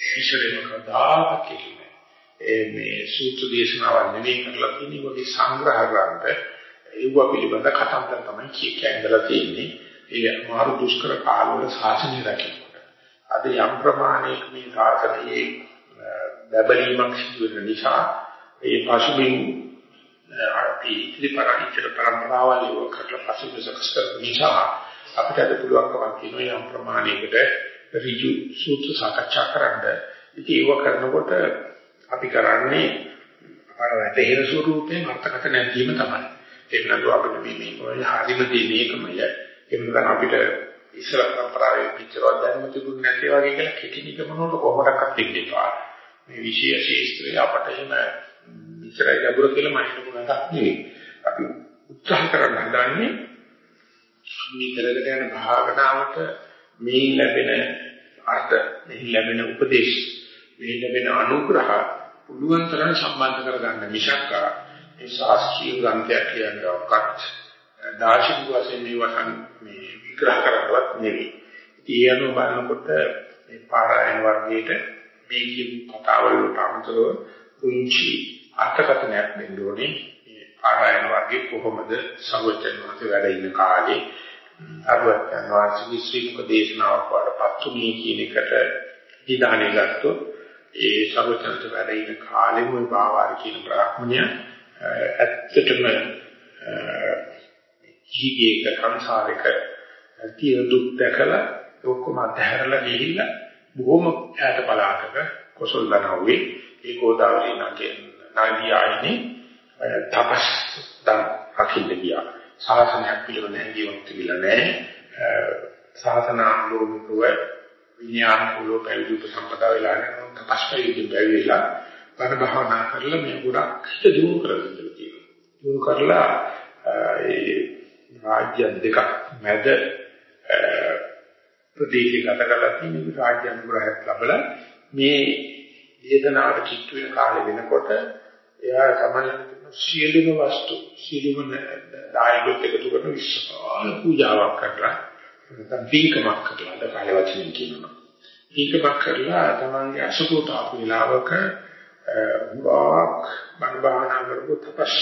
ඉස්සරේම කතාවක් කියන්නේ ඒ මේ සූත්‍ර දේශනාවල් නෙමෙයි කරලා තියෙන්නේ වගේ සංග්‍රහ ගන්නට ඒව පිළිබඳ කතාන්තර තමයි කිය කියන්නලා තියෙන්නේ. ඒ අමාරු දුෂ්කර කාලවල ශාසනය රැකීමට. අද යම් ප්‍රමාණයක මේ ශාසනයේ බබලීමක් සිදු වෙන නිසා ඒ පසුබිම් අපි ඉතිරිපරාචර පරම්පරාවල් යොකට පසුබිම සකස් කරන නිසා අපිට අද පුළුවන්කමක් තියෙනවා යම් ප්‍රමාණයකට ඍජු සූත්‍ර සාකච්ඡා කරන්න. ඉතින් ඒව කරනකොට අපි කරන්නේ අර වැටහෙන ස්වරූපයෙන් අර්ථකථන නැතිවීම තමයි. ඒක නේද අපිට මේ මේ හරිම දේ මේකමයි. එහෙනම් අපිට ඉස්සර පරම්පරාවේ පිටරවත් දැනුම තිබුණ නැති වගේ කියලා කෙටි නිගමන වල කොහොමඩක්වත් දෙන්නේ පාර. මේ විශේෂ ශාස්ත්‍රය අපට එහෙම ඉස්සරහ ගැඹුර කියලා මනින්න පුළුවන් එකක් නෙවෙයි. අපි උත්සාහ කරන්න හදන්නේ මේ කරගෙන යන භාවනාවට මේ ලැබෙන අර්ථ මේ ලැබෙන උපදේශ මේ ලැබෙන අනුග්‍රහ පුළුවන් තරම් සම්බන්ධ කරගන්න මිසක් ඒ ශාස්ත්‍රීය ග්‍රන්ථයක් කියනවාක්වත් දාර්ශනික වශයෙන් මේවා මේ විග්‍රහ කරනවත් නෙවෙයි. ඉතින් ඒ අනුව බලනකොට මේ පාරායන වර්ගයේට මේ කියන කතාවල් වලට අමතරව කුංචි අර්ථකථනයක් දෙන්න ඕනේ. මේ පාරායන වර්ගයේ කොහොමද සර්වඥ වහන්සේ වැඩ ඉන්න කාලේ අරවත්යන් වහන්සේගේ ශ්‍රී මුඛ දේශනාවක් වඩපත් උනේ කියන එකට නිදාණය ගත්තොත් ඒ සර්වඥන්ත වැඩ ඉන්න කාලෙම ওই බාවාර කියන බ්‍රාහ්මණය ඇත්තටම ජීවිතයක සංසාරික තියෙන දුක් දැකලා ඔක්කොම අතහැරලා ගිහිල්ලා බොහොම ඈත පළාතක කොසල් දනව්වේ ඒ ගෝදාවරි නගේ නාගියායිනේ තපස් දන් අකින්න ගියා ශාසනයක් පිළිබඳ හැඟීමක් තිබිලා නැහැ. ශාසන අනුලෝමිකව විඥාන කුලෝ පැවිදි උපසම්පදා වෙලා නම් තපස්පරිදි බැවිලා බණ භාවනා කරලා මේ ගොඩක් හිත දියුණු කරගන්න තියෙනවා. දියුණු කරලා ඒ රාජ්‍ය දෙකක් මැද ප්‍රදේශයක ගත කරලා තියෙන රාජ්‍ය අනුග්‍රහයක් ලැබලා මේ වේදනාවට කිට්ටු වෙන කාලේ වෙනකොට එයා තමයි සියලුම වස්තු සියලුම දායකත්වයට එකතු කරන විශ්වාස පූජාවක් කරලා නැත්නම් පින්කමක් කරලා දකාලේ වචනෙන් කියනවා. පින්කමක් කරලා තමන්ගේ අසුකෝට ආපු වෙලාවක වාක් බණ භාවනා කරපු තපස්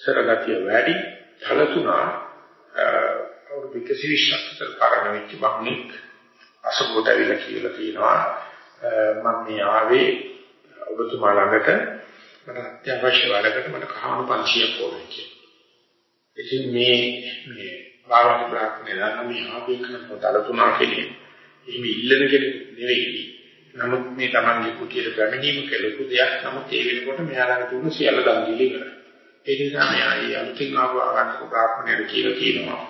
සරගතිය වැඩි තලතුණා අවුරුදු 120ක් විතර කරන වෙච්ච බක්නික් අසුකෝට ඇවිල්ලා කියලා කියනවා මම මේ ආවේ ඔබතුමා ළඟට මට අත්‍යවශ්‍ය වැඩකට මට කහවණු 500ක් ඕනේ කියලා. ඉතින් මේ මේ භාවනා ප්‍රාර්ථනා දන්න මේ ආපේ කරන පොතල තුනක් කියන්නේ එහෙම ඉල්ලන කෙනෙක් නෙවෙයි. නමුත් මේ Tamange කුටියට පැමිණීම කෙලෙකු දෙයක්. නමුත් ඒ වෙනකොට මෙයාලට තුන සියල්ල දන් දීලා ඉවරයි. ඒ නිසා මෙයා ඒ අලුතින් ආව ආගන්තුක ප්‍රාර්ථනාවට කියලා කියනවා.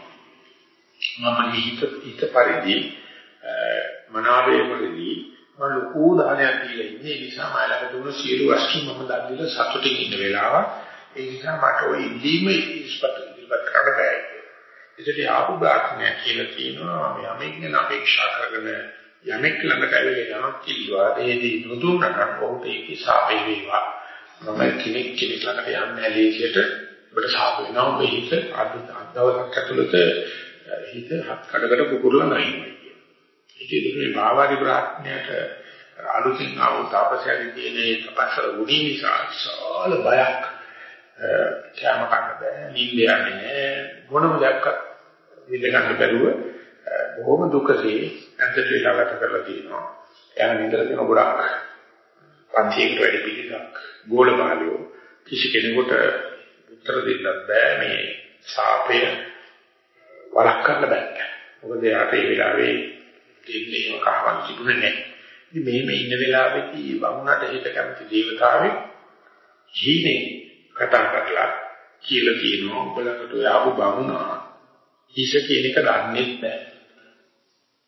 මම හිත හිත පරිදි මනාවේ වලදී මම ලොකු දානයක් දීලා ඉන්නේ. ඒ නිසා මයිලක දුන්න සියලු වස්තු මම දන් දීලා සතුටින් ඉන්න වෙලාව ඒ නිසා මට ওই ඉදීම ඉස්පත් ඉල්පත් කරන්න බෑ ඒකට ආපු බ්‍රාහ්මණය කියලා කියනවා මේ යමෙක් ගැන අපේක්ෂා කරගෙන යමෙක් ළඟට ඇවිල්ලා යමක් කිව්වා. ඒදී නොදුන්නට ඔහුට ඒක සාපේ වේවා. මම කෙනෙක් කෙනෙක් ළඟට යන්නේ ලේසියට. ඔබට සාප වෙනවා. ඔබ හිත අද දවසක් ඇතුළත හිත හත් කඩකට පුපුරලා නැහිමයි. ඉතින් මේ භාවාරි බ්‍රාහ්මණයට අලුතින් ආව තාපසයන් කියන ඒ තපස්සර ගුණී නිසා සාල බයක්. කැම කන්න බෑ නිින්ද යන්නේ මොනම දෙයක් නිින්ද ගන්න බැරුව බොහොම දුකසේ ඇත්තට වෙලා ගත කරලා තියෙනවා. එයා නින්දර තියෙන ගොඩක් පන්තියකට වැඩි පිළිසක් ගෝල බාලියෝ කිසි කෙනෙකුට උත්තර දෙන්නත් බෑ. මේ සාපය වළක්වන්න බෑ. මොකද යාට ඒ වෙලාවේ දෙන්නේ කහවන් තිබුණේ නැහැ. ඉතින් මෙහෙම ඉන්න වෙලාවෙදී වුණාට හිත කැමති දේවතාවෙක් ජීනේ කතා කරලා කියලා කියනවා උඹලකට ඔය ආපු බමුණා හිස කියන එක දන්නේ නැහැ.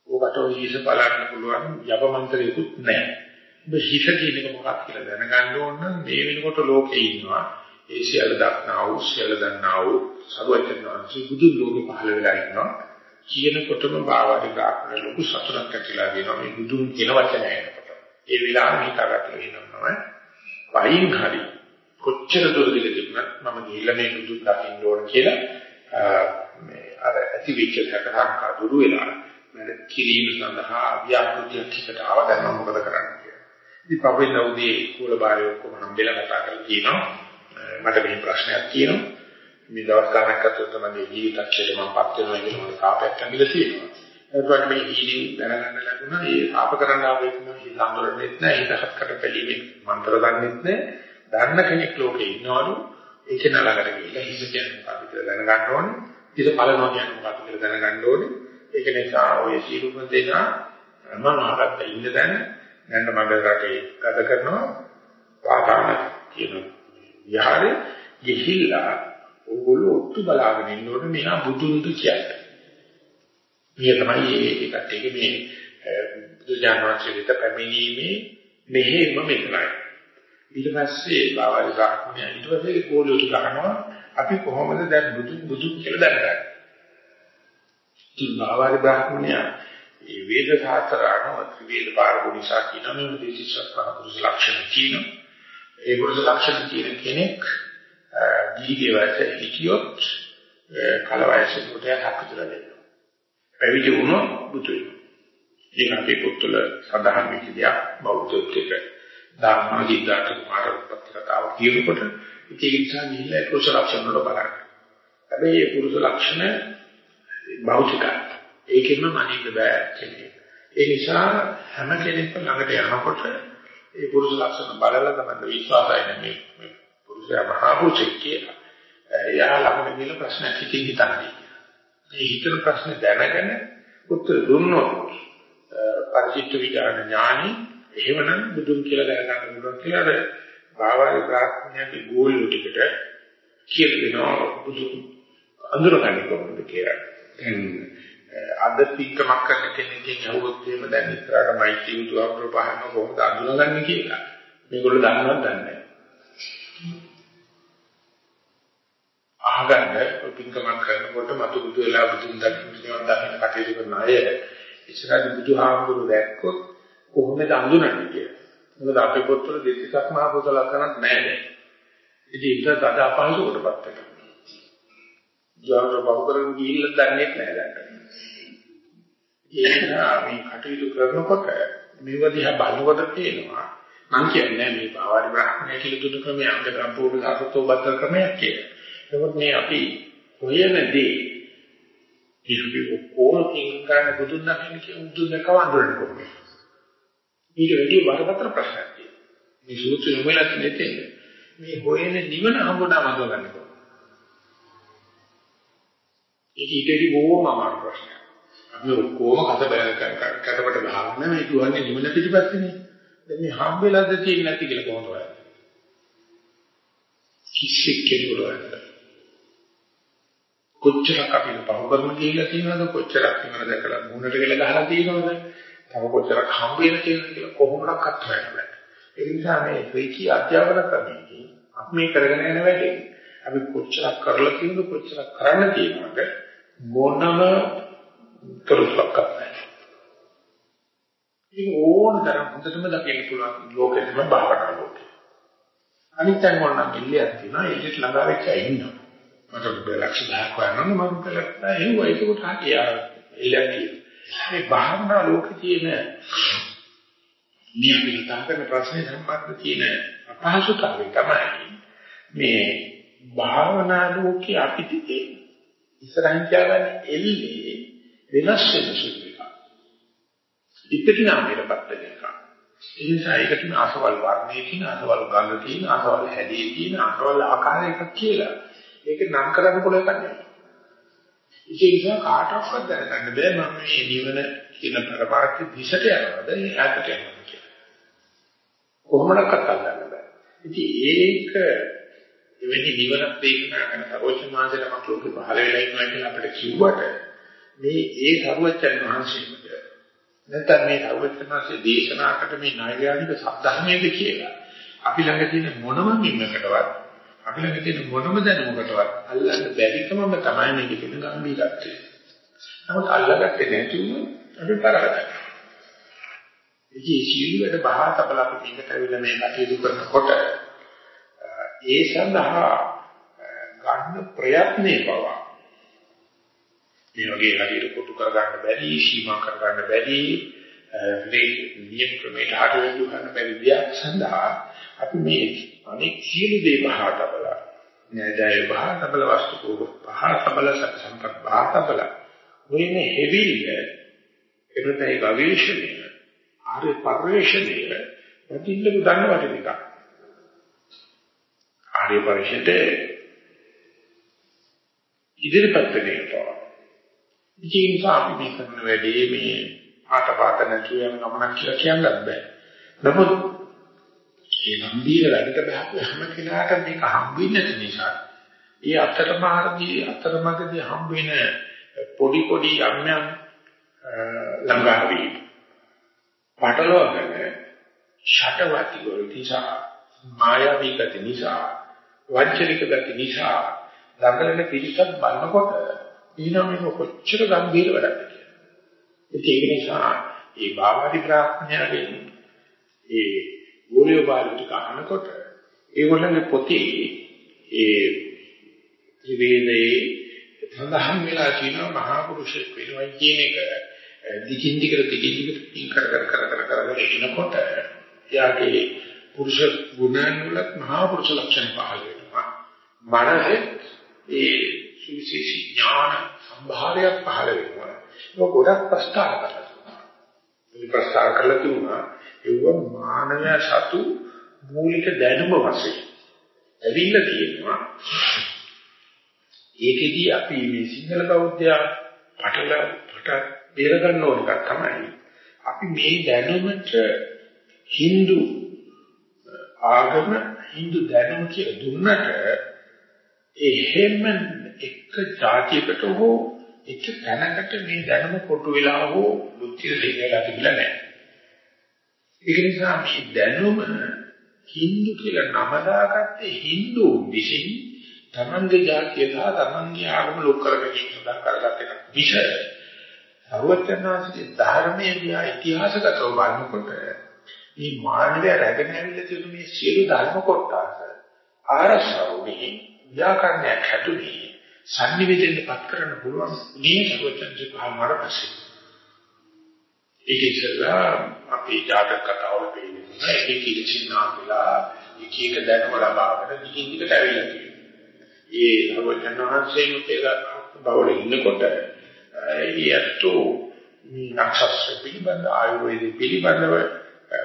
ඔබට ඔය හිස බලන්න පුළුවන් යපමන්ත්‍රයකුත් නැහැ. ඔබ හිස කියන එක මොකක්ද කියලා දැනගන්න ඕන නම් මේ වෙනකොට ලෝකේ ඉන්නවා. ඒ සියල්ල දක්නා වූ සියල්ල දන්නා වූ සර්වඥ වහන්සේ බුදු ලෝකේ පහළ වෙලා ඉන්නවා. කියනකොටම භාවරි ගාන ලොකු සතුටක් ඇතිලා දෙනවා මේ බුදුන් කියන වචනය එනකොට. ඒ විලාම හිතාගත්ත වෙනවා. වයින් හරි කොච්චර දුරද තිබුණත් මම ගිහිල්ලා මේ බුදුන් දකින්න ඕන කියලා මේ අර ඇති වෙච්ච සකහාකා දුරු වෙලා මම කිරීම සඳහා ව්‍යාපෘතියක් එකට අවදන්න මොකද කරන්නේ කියලා. ඉතින් පපෙන්න උදේ කුල බාරය ඔක්කොම හම්බෙලා කතා කරලා කියනවා මට මේ ප්‍රශ්නයක් තියෙනවා මේ දවස් ගානක් අතර තමයි ජීවිතක්ෂයට මම පත් වෙනවා කියන මට කාපයක් ඇවිල්ලා තියෙනවා. ඒත් වගේ මේ හීලින් දැනගන්න ලැබුණා. ඒ ආප කරන්න ආවෙත් නෑ, හිතඳුරන්නේත් නෑ, හිතහත් කට පිළිමේ මන්ත්‍ර දන්නෙත් නෑ. දන්න කෙනෙක් ලෝකේ ඉන්නවලු ඒක නලකට ගිහිල්ලා හිත කියන්නේ මොකක්ද කියලා දැනගන්න ඕනේ. හිත පලනවා කියන්නේ මොකක්ද කියලා දැනගන්න ඕනේ. ඒක නිසා ඔය සීලුම දෙනා මම අහකට ඉන්න දැන දැන් මගේ රටේ ගත කරනවා පාතාන කියන විහාරේ ගිහිල්ලා ඕගොල්ලෝ ඔත්තු බලාගෙන ඉන්නකොට මෙහා බුදුන්ද කියන්නේ. මේ තමයි ඒ කට්ටියගේ මේ බුදුජානනාංශයට පැමිණීමේ මෙහෙම මෙතනයි. ඊට පස්සේ බාවල් ගන්න ඊට පස්සේ ගෝලියෝ ගන්නවා අපි කොහොමද දැන් බුදු බුදු කියලා දැනගන්නේ. ඉතින් බාවල් බ්‍රාහ්මණයා මේ වේද සාස්ත්‍ර අනුව ත්‍රිවේද පාරගුණිසා කියන මේ දෙතිසක් පුරුෂ ලක්ෂණ කියන ඒ පුරුෂ ලක්ෂණ කියන කෙනෙක් දීගේවට හිටියොත් කලවයසින් කොට හක්කතර දෙනවා. පැවිදි වුණොත් බුදු වෙනවා. ඒක අපේ පොත්වල සඳහන් වෙච්ච දෙයක් බෞද්ධත්වයට ධර්මාදීදාට කුමාර උපත්කතාව කියනකොට ඒක නිසා ගිහිල්ලා පුරුෂ ලක්ෂණ වල බලන්න. හැබැයි මේ පුරුෂ ලක්ෂණ භෞතිකයි. ඒකෙන්ම මනින්න බෑ කියන්නේ. ඒ නිසා හැම කෙනෙක්ම ළඟට යනකොට ඒ පුරුෂ ලක්ෂණ බලලා තමයි විශ්වාසය නැමේ පුරුෂයා මහා පුරුෂෙක් කියලා. එයා ළඟට ගිහලා ප්‍රශ්නයක් හිතින් හිතන්නේ. මේ හිතන ප්‍රශ්න දැනගෙන උත්තර දුන්නොත් පරිචිත්ත විඥාන ඥානි එහෙමනම් බුදුන් කියලා දැනගන්න පුළුවන් කියලා අර භාවය ප්‍රාඥාවේ ගෝල්ලු ටිකට කියලා දෙනවා බුදු අඳුරගන්නේ කොහොමද කියලා. අද පිටකමක් කරන කෙනෙක්ගෙන් අහුවොත් එහෙම දැන් ඉස්සරහට මෛත්‍රී උතුම් ප්‍රපහන කොහොමද අඳුරගන්නේ කියලා. මේගොල්ලෝ දන්නවද දන්නේ නැහැ. අහගන්න පිටකමක් කරනකොට මතු බුදු වෙලා බුදුන් දකින්න දකින්න කටයුතු කරන අය ඉස්සරහට බුදුහාමුදුරු දැක්කොත් කොහොමද අඳුනන්නේ කියලා. මොකද අපේ පොත්වල දෙතිසක් මහ පොත ලක්ෂණක් නැහැ දැන්. ඉතින් ඒක තද අපහසුකටපත් වෙනවා. ජාතක බහු කරගෙන ගිහිල්ලා දන්නේ නැහැ දැන්. ඒක මේ කටයුතු කරනකොට මේව දිහා බලනකොට තේනවා මම කියන්නේ මේ පාවාරි බ්‍රහ්මණය කියලා දුන්න ක්‍රමයේ අංග සම්පූර්ණ ධාතෝ බද්ධ ක්‍රමයක් කියලා. ඒකත් මේ අපි හොයනදී ඉහිපි ඔක්කොම කිංකරන බුදුන් දකින්න කියන බුදුන් දකව අඳුරන්නේ කොහොමද? ඊට වැඩි වරපතර ප්‍රශ්නයක් තියෙනවා. මේ සූත්‍රය නොමලත් නෙතෙන්න. මේ හොයන නිවන හම්බුනම අඳුරගන්න කොහොමද? ඒක ඊටදී බොහොම අමාරු ප්‍රශ්නයක්. අපි ඔක්කොම කත කටපට ගහගෙන මේ දුවන්නේ නිවන පිටිපස්සේනේ. දැන් මේ හම්බෙලාද තියෙන්නේ නැති කියලා කොහොමද හොයන්නේ? කිසි කෙනෙකුට හොයන්න කොච්චරක් අපි පහු කරන ගිහිල්ලා තියෙනවද? කොච්චරක් නිවන දැකලා මුණට ගල ගහලා තියෙනවද? තව කොච්චරක් හම්බ වෙන තියෙනවද කියලා කොහොමඩක්වත් හොයන්න බෑ ඒ නිසා මේ ශ්‍රේකී අධ්‍යාපන ක්‍රමයේදී අපි මේ කරගෙන යන වැඩේ අපි කොච්චරක් කරලා තියෙනවද කොච්චරක් කරන්න තියෙනවද මොනම තොරතුරක් නැහැ. ඉතින් ඕන තරම් හොඳටම දකින්න පුළුවන් ලෝකෙම භාවනා ලෝකේ. අනිත් තැන් වල නම් ඉල්ලයක් තියෙනවා ඒකට ළඟා වෙච්ච අය ඉන්නවා. මට ලක්ෂ 10ක් වයනොත් මම කළා එහෙම ඒකට හකියා එළදී මේ භාවනා ලෝකේ තියෙන මේ අපි හිතා කරන ප්‍රශ්නේ සම්බන්ධ තියෙන අපහසුතාවය තමයි මේ භාවනා ලෝකේ අපිට ඉස්සරහින් තියාගන්න එල්ලේ වෙනස් වෙන සුළු එක. ඉපදිනාමයටපත් වෙන එක. ඒ නිසා ඒකට අසවල් වර්ණයේ තියෙන අසවල් ගඳ තියෙන අසවල් හැඩයේ තියෙන අසවල් ආකාරයක කියලා ඒක නම් කරන්න පුළුවන් එකක් නෙවෙයි. ඒ නිසා කාටවත් දැනගන්න බෑ මම මේ නිවන කියන පරමාර්ථ දිශට යනවද ඈතට යනවද කියලා. කොහොමඩක්වත් අල්ලන්න බෑ. ඉතින් ඒක එවැනි නිවනක් දේශනා කරන සරෝජන මහන්සියලමක් ලෝකෙ පහළ වෙලා ඉන්නවා කියලා අපිට කිව්වට මේ ඒ සරුවචන් වහන්සේමද නැත්නම් මේ සරුවචන් වහන්සේ දේශනා කරන මේ නායයානික සත්‍යමයේද කියලා අපි ළඟ තියෙන මොනම මින්නකටවත් අපි ළඟ තියෙන මොනම දැනුමකටවත් අල්ලන්න බැරිකමම තමයි මේක කියන ගැඹීරත්වය. නමුත් අල්ලගත්තේ නැති වුණොත් අපි පරාදයි. ඉතින් සීලවල බහා තබලා අපි මේකට ඇවිල්ලා මේ කටයුතු කරනකොට ඒ සඳහා ගන්න ප්‍රයත්නේ බව මේ වගේ හරියට කොටු කර ගන්න බැරි, සීමා කර ගන්න බැරි, මේ නියම ක්‍රමයට හරියට ගන්න බැරි දෙයක් සඳහා අපි මේ අනෙක් සියලු දේ බහා තබලා නෑදෑය බහා තබල වස්තු කෝප බහා තබල සම්පත් බහා තබල. වෙන්නේ හෙවිල්ල එතනයි ගවේෂණය ආර්ය පරිශ්‍රණය ප්‍රතිල්ලක දන්න වටින එක ආර්ය පරිශ්‍රයේ ඉදිරිපත් වෙන එක ඉතින් අපි මේ කරන වැඩේ මේ ආතපාත නැතුව යන ගමනක් කියලා කියන්නත් බෑ. නමුත් ඒ ගම්බීර වැඩට බහපු හැම කෙනාටම මේක හම්බෙන්නේ නැති නිසා ඒ අතරමාර්ගී අතරමඟදී හම්බ වෙන පොඩි පොඩි යම් යම් ළඟා වී පටලවාගෙන ෂටවති වල නිසා මායාවී ගති නිසා වංචනික ගති නිසා ළඟලන පිළිසක් බලනකොට ඊනම් මේක කොච්චර ගැඹීර වැඩක්ද කියලා. ඒක නිසා ඒ බාවාදි ප්‍රාඥයාගෙන් ඒ ගෝලිය බාලිට කනකොට ඒගොල්ලන්ගේ පොතේ ඒ ත්‍රිවේදයේ සඳහන් වෙලා තියෙනවා මහා පුරුෂයෙක් වෙනවා කියන එක දිගින් දිගට දිගින් දිගට කර කර කර කර කර කර එනකොට එයාගේ පුරුෂ ගුණයන් වලත් මහා පුරුෂ ලක්ෂණ පහළ වෙනවා. මනසේ ඒ සුවිශේෂී ඥාන සම්භාරයක් පහළ වෙනවා. ඒක ගොඩක් ප්‍රස්තාර කරලා මේ ප්‍රස්තාර කළා තුනා ඒව මානවය සතු මූලික දැනුම වශයෙන් ඇවිල්ලා තියෙනවා. ඒකෙදී අපි මේ සිංහල බෞද්ධයා පටල පට බේර ගන්න ඕන එකක් තමයි අපි මේ දැනුමට Hindu ආගම Hindu දැනුම කියලා දුන්නට එහෙම එක જાතියකට හෝ එක තැනකට මේ දැනුම කොටු වෙලා හෝ බුද්ධිය දෙකලා තිබිලා නැහැ. ඒක නිසා මේ දැනුම Hindu කියලා නම දාගත්තේ Hindu විසින් තමන්ගේ ජාතිය සහ තමන්ගේ ආගම ලොක් කරගෙන සඳහන් කරගත් එක විෂය. සර්වඥාන්සේ ධර්මයේ දිහා ඉතිහාසගතව බලනකොට මේ මානවය රැගෙන ඇවිල්ලා තියෙන මේ සියලු ධර්ම කොටස ආරසවුනේ ව්‍යාකරණයක් හැදුනේ sannivedanaපත් කරන්න පුළුවන් මේ සර්වඥාන්සේ පහමාර පස්සේ. ඒක ඉස්සෙල්ලා අපි ජාතක කතාවල පෙන්නන එකේ කිලිචිනා වෙලා එක එක දැනුම ලබාගෙන දිගින් දිගට ඇවිල්ලා තියෙනවා. ඒ සර්වඥාන්සේ මුතේක බවල ඉන්නකොට ඒයත්තු නක්ෂත්‍ර පිළිබඳ ආයුර්වේද පිළිබඳව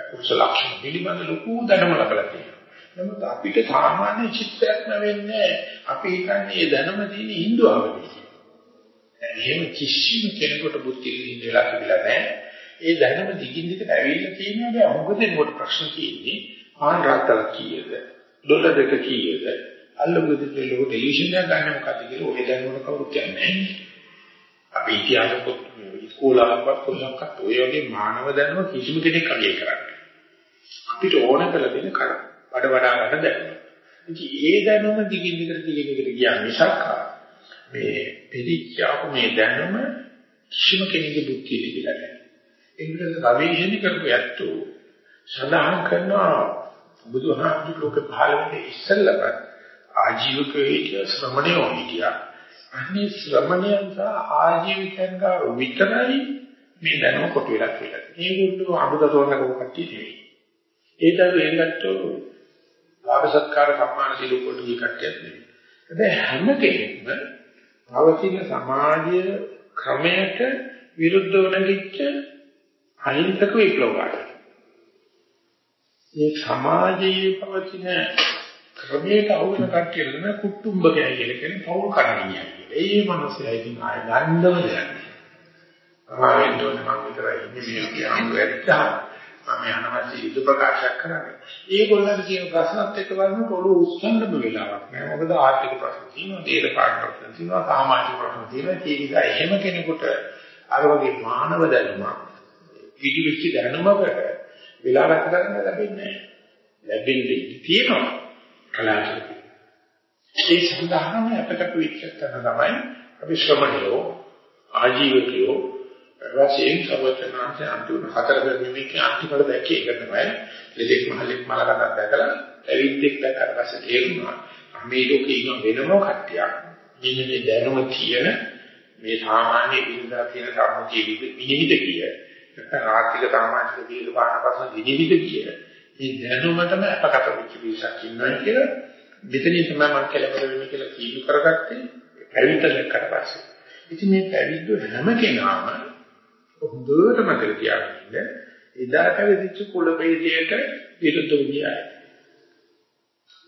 කුසල ලක්ෂණ පිළිබඳ ලොකු දැනුම ලබලා තියෙනවා. නමුත් අපිට සාමාන්‍ය චිත්තයක් නැවෙන්නේ අපි හිතන්නේ මේ දැනුම තියෙන Hindu ආගමේ. එහෙම කිසිම කෙනෙකුට බුද්ධි විඳින්න වෙලා තිබිලා නැහැ. ඒ දැනුම දිගින් දිගට ඇවිල්ලා තියෙනවා මොකද මොකට ප්‍රශ්න තියෙන්නේ? ආන් රාත්තල කීයද? ඩොලර් එක කීයද අල්ලුගුදිට ලෝක ටෙලිවිෂන් එක ගන්න මොකද කියලා ඔය දැනුම කවුරුත් කියන්නේ අපි ඉතිහාස පොත් ඉස්කෝලවලවත් කොහොමවත් ඔය වගේ මානව දැනුම කිසිම කෙනෙක් අගය කරන්නේ අපිට ඕන කරලා දෙන කර වඩ වඩා ගන්න දැනුම. ඉතින් ඒ දැනුම දිගින් දිගට දිගින් දිගට ගියා මිසක් මේ පිළිච්චාපු මේ දැනුම කිසිම කෙනෙකුගේ බුද්ධිය තිබිලා නැහැ. ඒකට ගවේෂණ කරපු ඇත්තෝ සඳහන් කරනවා බුදුහාමුදුරු ලෝක පහළ වෙන්නේ ඉස්සෙල්ලම ආජීවකයෝ හිටිය ශ්‍රමණයෝ හිටියා. අනේ ශ්‍රමණයන් සහ ආජීවකයන් ගාව විතරයි මේ දැනුම කොට වෙලක් කියලා. ඒගොල්ලෝ අමුදතෝරනක කට්ටිය නෙවෙයි. ඒතර එන්නට්ටෝ ලාභ සත්කාර සම්මාන සිලු කොට දී කට්ටියක් නෙවෙයි. හැබැයි හැම කෙනෙක්ම පවතින සමාජීය ක්‍රමයට විරුද්ධව නැගිච්ච අහිංසක විප්ලවකාරී. මේ සමාජයේ පවතින ක්‍රමයට අවුන කට්ටිය තමයි කුටුම්බකය කියලා කියන්නේ පෞල් කර්ණිය කියලා. ඒ මනසයි ඉතින් ආය ගන්නව දෙයක්. ආයෙත් ඕනේ මම විතරයි ඉන්නේ මේ කියන්න වැට්ටා. මම අනවශ්‍ය යුද ප්‍රකාශයක් කරන්නේ. ඒගොල්ලන්ට කියන ප්‍රශ්නත් එක්ක බලනකොට ඔළුව උස්සන්නම වෙලාවක් නෑ. මොකද ආර්ථික ප්‍රශ්න තියෙනවා, දේශපාලන ප්‍රශ්න තියෙනවා, සමාජික ප්‍රශ්න තියෙනවා. ඒක නිසා එහෙම කෙනෙකුට අර වගේ මානව දැනුමක් පිටිවිච්ච දැනුමකට වෙලා ගත කරන්න ලැබෙන්නේ නෑ. ලැබෙන්නේ තියෙනවා. කලාතුරකින්. ඒ සඳහාම අපට විචක්තන තමයි අපි ශ්‍රමණයෝ ආජීවකයෝ වශයෙන් සවචනාංශ අන්තිම හතර දෙනෙක් අන්තිමට දැක්කේ ඒක තමයි ලෙඩෙක් මහලෙක් මලකට දැකලා ඇවිද්දෙක් දැක්කට පස්සේ තේරුණා මේ ලෝකේ ඉන්න වෙනම කට්ටියක් මෙන්න මේ දැනුම තියෙන මේ සාමාන්‍ය විඳා තියෙන සම්මුතිය විනිවිද කිය නැත්නම් ආර්ථික සමාජික දීර්ඝ පාන ප්‍රශ්න විනිවිද කිය මේ දැනුමටම අපකට වෙච්ච පිරිසක් ඉන්නවා කියලා මෙතනින් තමයි මම කෙලවර වෙන්නේ කියලා කීළු කරගත්තේ පැවිද්ද දැක්කට පස්සේ. ඉතින් මේ පැවිද්ද හැම කෙනාම හොඳට මතක තියාගන්න එදා පැවිදිච්ච කුල වේදයට විරුද්ධ වුණා.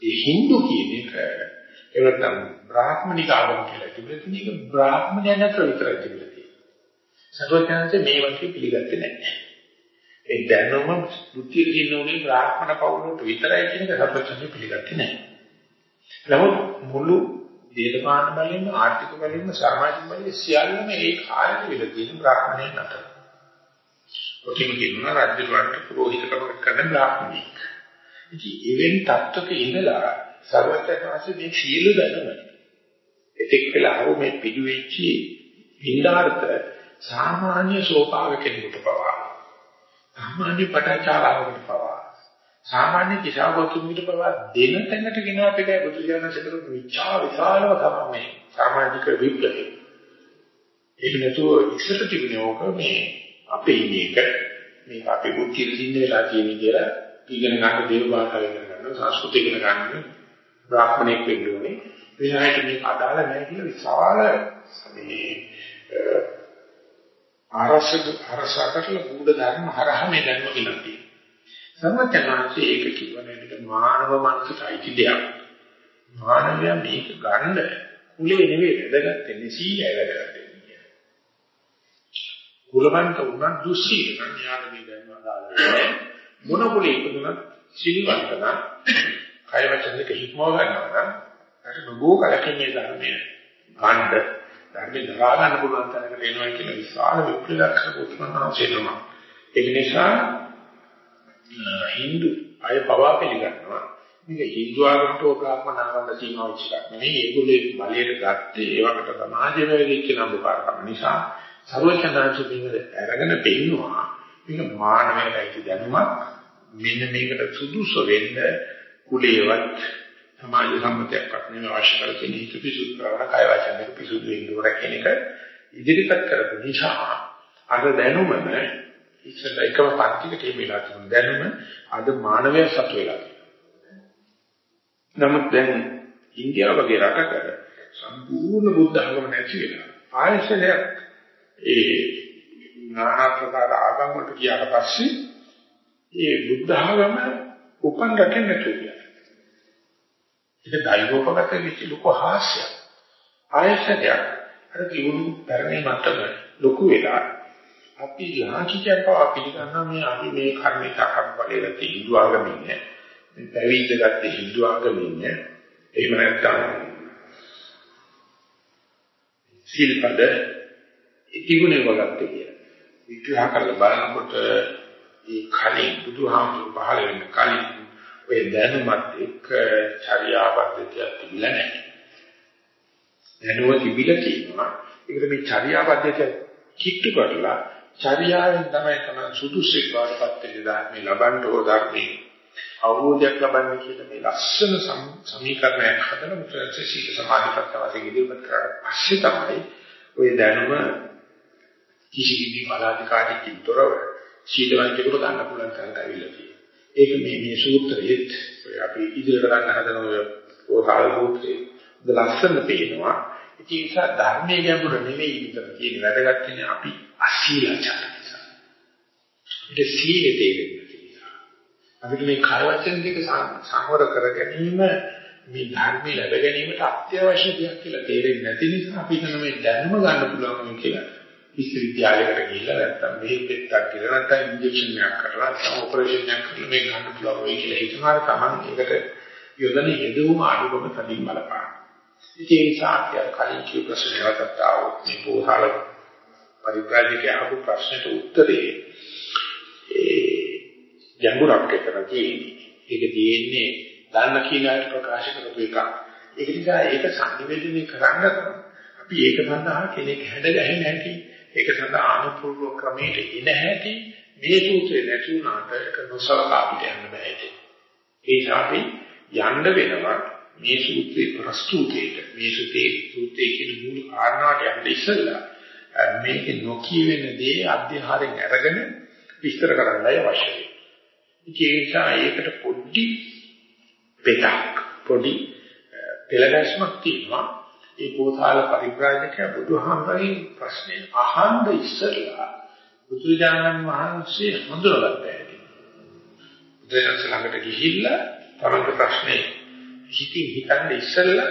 ඒ Hindu කියන එක එවනම් බ්‍රාහ්මණික ආගම කියලා තිබෙන එක බ්‍රාහ්මණයන් අතර විතරයි තිබෙන්නේ. සර්වඥාන්සේ මේ වගේ පිළිගත්තේ නැහැ. ඒ දැනුම බුද්ධිය කියනෝනේ බ්‍රාහ්මණ පවුලට විතරයි කියන එක සත්‍යයෙන් පිළිගත්තේ නැහැ. නමුත් මුළු දේශපාලන බලයෙන් ආර්ථික බලයෙන් සමාජික බලයෙන් සියල්ලම ඒ කාලේ විල තියෙන බ්‍රාහ්මණයන් අතර. ඔතිම කියනවා රාජ්‍යවලට පුරোহিতකම කරන බ්‍රාහ්මණෙක්. ඉතින් එවෙන් තත්ත්වක ඉඳලා සර්වඥාන්සේ මේ සියලු දැනුම එතෙක් වෙලා ආව මේ පිටු වෙච්චි විඳාර්ථ සාමාන්‍ය සෝපාව කෙනෙකුට පවා සාමාන්‍ය පටාචාරාවකට පවා සාමාන්‍ය කිසావතුමිට පවා දෙන තැනට ගෙන අපේ බුදුජානක කරු විචා විශාලව තමයි සමාජික විප්ලවය. ඒක නතුව ඉස්සර තිබුණේ ඕක මේ අපේ මේක මේක අපේ බුද්ධිය දින්න වෙලා තියෙන කියලා ඉගෙන ගන්න දේව භාෂාව ඉගෙන ගන්න සංස්කෘතිය ඉගෙන ගන්න බ්‍රාහ්මණෙක් වෙන්න ඕනේ. එයාට මේක අදාළ නැහැ කියලා විශාල මේ ආරසක අරසකට බුද්ධ ධර්ම හරහා මේ ධර්ම කියලා තියෙනවා. සර්වඥාන්සේ ඒක කියවනේ මානව මනසට අයිති දෙයක්. මානවයා මේක ගන්න කුලේ නෙවෙයි වැදගත් වෙන්නේ සීලය වැදගත් වෙන්නේ. කුලවන්ත උනත් දුස්සීල නම් යාර මේ ධර්ම අදාළ මොන කුලේ ඉපදුනත් සිල්වන්ත නම් කය වචන දෙක හික්මව ගන්නවා නම් අර නබෝ කලකින් මේ ධර්මයේ ගන්න ධර්මේ දරා ගන්න පුළුවන් තැනකට එනවා කියන විශාල විප්ලවයක් කරපුවාම ඒක නිසා Hindu අය පවා පිළිගන්නවා. මේක Hindu ආගමට ඕකාත්මනාවන්ද සීමා වෙච්ච එකක් නෙවෙයි. ඒගොල්ලෝ බලයට ගත්තේ ඒවකට සමාජය වෙලිච්ච නම්බුකාරකම නිසා සර්වචනාංශ මේක අරගෙන පෙන්නවා මේක මානවයයි දැනුමක්. මෙන්න මේකට සුදුසු වෙන්න කුලේවත් සමාජ සම්මතයක්වත් නෙමෙයි අවශ්‍ය කරලා තියෙන හිත පිසුදු කරන කය වචන දෙක පිසුදු වෙන්න ඕන කියන එක ඉදිරිපත් කරපු නිසා අර දැනුමම ඉස්සෙල්ල එකම පන්තිකට එමිලා තියෙන දැනුම අද මානවය සතු වෙලා නමුත් දැන් ඉන්දියාව වගේ රටක සම්පූර්ණ බුද්ධ ආගම නැති වෙලා ආයශලයක් ඒ নানা ප්‍රකාර ආගම් වලට ගියාට පස්සේ ඒ බුද්ධ ආගම උපන් රටේ නැතුව ඒක දෛවෝපගත වෙච්ච ලොකු හාස්‍යයක්. ආයතනයක් අර කිවුණු ධර්මයේ මතම ලොකු වෙලා අපි ලාංකිකයන් පවා පිළිගන්නවා මේ අපි මේ කර්මික කම්පලයේ නැති හින්දු ආගමින් නෑ. මේ පැවිද්ද ගත්තේ හින්දු ආගමින් නෑ. එහෙම නැත්නම් සිල්පද ඉතිගුණේ වගත්තේ කියලා. විග්‍රහ කරලා බලනකොට මේ කලින් බුදුහාමුදුරු පහළ වෙන කලින් ඔය දැනුමත් එක්ක චර්යාපද්ධතියක් තිබිලා නැහැ. දැනුම තිබිලා තියෙනවා. ඒකට මේ චර්යාපද්ධතිය කිට්ටු කරලා චර්යාවෙන් තමයි තමයි සුදුසුෙක් බවටපත් වෙන්නේ ධර්මයේ ලබන්න ඕ ධර්මයේ අවබෝධයක් ලබන්න කියලා මේ ලස්සන සමීකරණයක් හදලා මුත්‍රාංශ සීල සමාධිපත් වශයෙන් ඉදිරිපත් කරලා පස්සේ තමයි ඔය දැනුම කිසි කෙනෙක් බලාධිකාරී කිතරව සීලවන්තයෙකුට ගන්න පුළුවන් තරමට අවිල්ල තියෙනවා. ඒක මේ මේ සූත්‍රයේත් අපි ඉදිරියට ගන්න හදන ඔය ඕකාල සූත්‍රයේ ද ලස්සන පේනවා. ඒ නිසා ධර්මයේ ගැඹුර නෙවෙයි විතර තියෙන වැදගත් වෙන්නේ අපි අසීලචාර නිසා. ඒක සීලේ තේරෙන්නේ නිසා. අපිට මේ කය වචන දෙක සංවර කර ගැනීම මේ ධර්මයේ ලැබ ගැනීමට අත්‍යවශ්‍ය දෙයක් කියලා තේරෙන්නේ නැති නිසා අපි හිතන මේ දැනුම ගන්න පුළුවන් කියලා විශ්වවිද්‍යාලයකට ගිහිල්ලා නැත්තම් මෙහි පෙත්තක් කියලා නැත්තම් ඉන්ජෙක්ෂන් එකක් කරලා නැත්තම් ඔපරේෂන් එකක් කරලා මේ ගන්න පුළුවන් වෙයි කියලා හිතනවා තමන් ඒකට යොදන යෙදුම අඩුකම තදින් බලපාන. ඉතින් ඒ නිසා අපි කලින් කියු ප්‍රශ්නයකට ආවොත් මේ පොහාල පරිප්‍රාජිකය අහපු ප්‍රශ්නට උත්තරේ ඒ ජඹුරක් එක්කන තියෙන්නේ. ඒක තියෙන්නේ දන්න කීනාට ප්‍රකාශ කරපු එකක්. ඒක නිසා ඒක සංනිවේදනය කරන්න අපි ඒක සඳහා කෙනෙක් හැඩ ගැහෙන්නේ නැති ඒක සඳහා අනුපූර්ව ක්‍රමයට ඉන හැටි මේ සූත්‍රේ නැති වුණාට ඒක නොසලකා පිට යන්න බෑ ඒ නිසා අපි යන්න වෙනවා මේ සූත්‍රේ ප්‍රස්තුතේට මේ සූත්‍රේ සූත්‍රේ කියන මූල කාරණාට යන්න ඉස්සෙල්ලා මේක නොකිය වෙන දේ අධ්‍යහාරයෙන් අරගෙන විස්තර කරන්නයි අවශ්‍ය වෙන්නේ. ඒ නිසා ඒකට පොඩි පෙතක් පොඩි පෙළගැස්මක් තියෙනවා. ඒ පෝසාල පරිබ්‍රාජකයා බුදුහාමරගේ ප්‍රශ්නේ අහන්න ඉස්සෙල්ලා බුදුජානන් වහන්සේ හඳුනගත්තා ඇති. බුදුරජාණන් ළඟට ගිහිල්ලා තමන්ගේ ප්‍රශ්නේ හිතින් හිතන්න ඉස්සෙල්ලා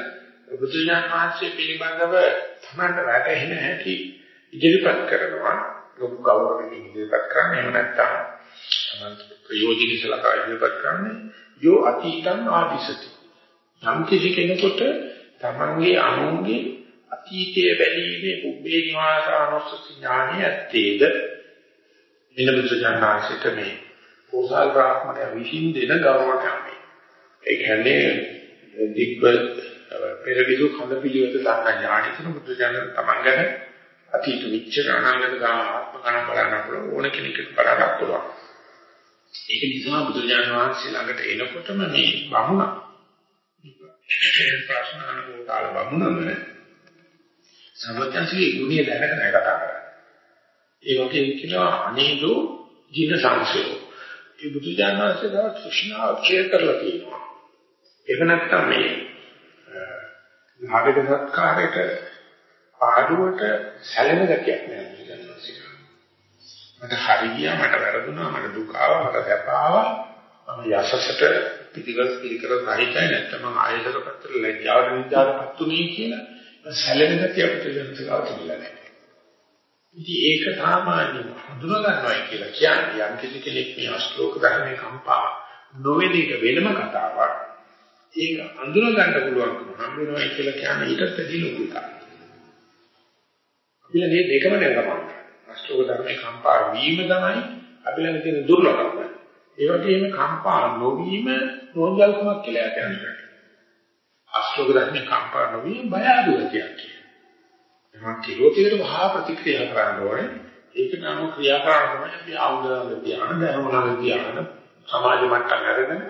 බුදුජානන් වහන්සේ පිළිබඳව තමන්ට වැටහෙන හැටි ඉදිරිපත් කරනවා. ලොකු ගෞරවයෙන් ඉදිරිපත් කරන්නේ එහෙම නැත්නම් තමන්ට ප්‍රයෝජනෙ සලකා ඉදිරිපත් කරන්නේ යෝ අතීතං ආදිසති. යම් කිසි කෙනෙකුට තමන්ගේ අනුන්ගේ අතීතයේ බැලීමේ පුබ්බේ නිවාසානොස්ස ඥානිය ඇත්තේද නිලබුද්ධ ඥානසිත මේ කෝසල් බ්‍රාහ්මණය විහිින් දෙන ගෞරවයක් මේ. ඒ කියන්නේ දිග්ව පෙරවිසු කඳ පිළිවෙත දක්නා ඥානි තුන බුද්ධ ඥාන තමන් ගැන අතීත විච්ඡර අනාගත ගාම ආත්ම ගණන් බලන්න පුළුවන් ඕන කෙනෙකුට බලන්න පුළුවන්. ඒක නිසා බුදු දාන වහන්සේ ළඟට එනකොටම මේ බමුණ ප්‍රශ්න අහනකොට කාල බමුණම සර්වඥාන්සේ ගුණය දැනගෙන කතා කරා. ඒ වගේ කියනවා අනේදෝ ජීන සංසයෝ. ඒ බුදු දාන වහන්සේ තව කෘෂ්ණාව ක්ෂය කරලා තියෙනවා. ඒක නැත්තම් මේ ලාභක සත්කාරයට පාඩුවට සැලෙන ගතියක් නෑ බුදු දාන වහන්සේ. මට හරි ගියා මට වැරදුනා මට දුක ආවා මට සැප ආවා මම යසසට පිටිකර පිළිකර නැහිතයි නැත්නම් මම ආයතන පත්‍ර ලැජ්ජාවට නිදාටපත් උනේ කියලා සැලෙන ගතිය අපිට දැනසලා තිබුණා නෑ. ඉතින් ඒක සාමාන්‍යව හඳුනා ගන්නවා කියලා කියන්නේ යම් කිසි කෙනෙක් මේ අශ්ලෝක ධර්මයේ කම්පා නොවන එක වෙනම කතාවක්. ඒක හඳුනා ගන්න පුළුවන්කම හම් වෙනවා කියලා කියන්නේ ඊටත් වැඩි ලොකු එකක්. අපි මේ දෙකම නේද අෂ්ටෝක ධර්මයේ කම්පා වීම තමයි අපි ළඟ තියෙන දුර්ලභම. ඒ වගේම කම්පා නොවීම නෝන්ජල්කමක් කියලා කියනවා. අෂ්ටෝක ධර්මයේ කම්පා නොවීම බය අඩුවක් කියන්නේ. එහෙනම් කිලෝතිකට මහා ප්‍රතික්‍රියා කරන්න ඕනේ. ඒක නම් ක්‍රියා කරන තමයි අපි ආයුධ ධ්‍යාන, ධර්මවල ධ්‍යාන, සමාජ මට්ටම් අරගෙන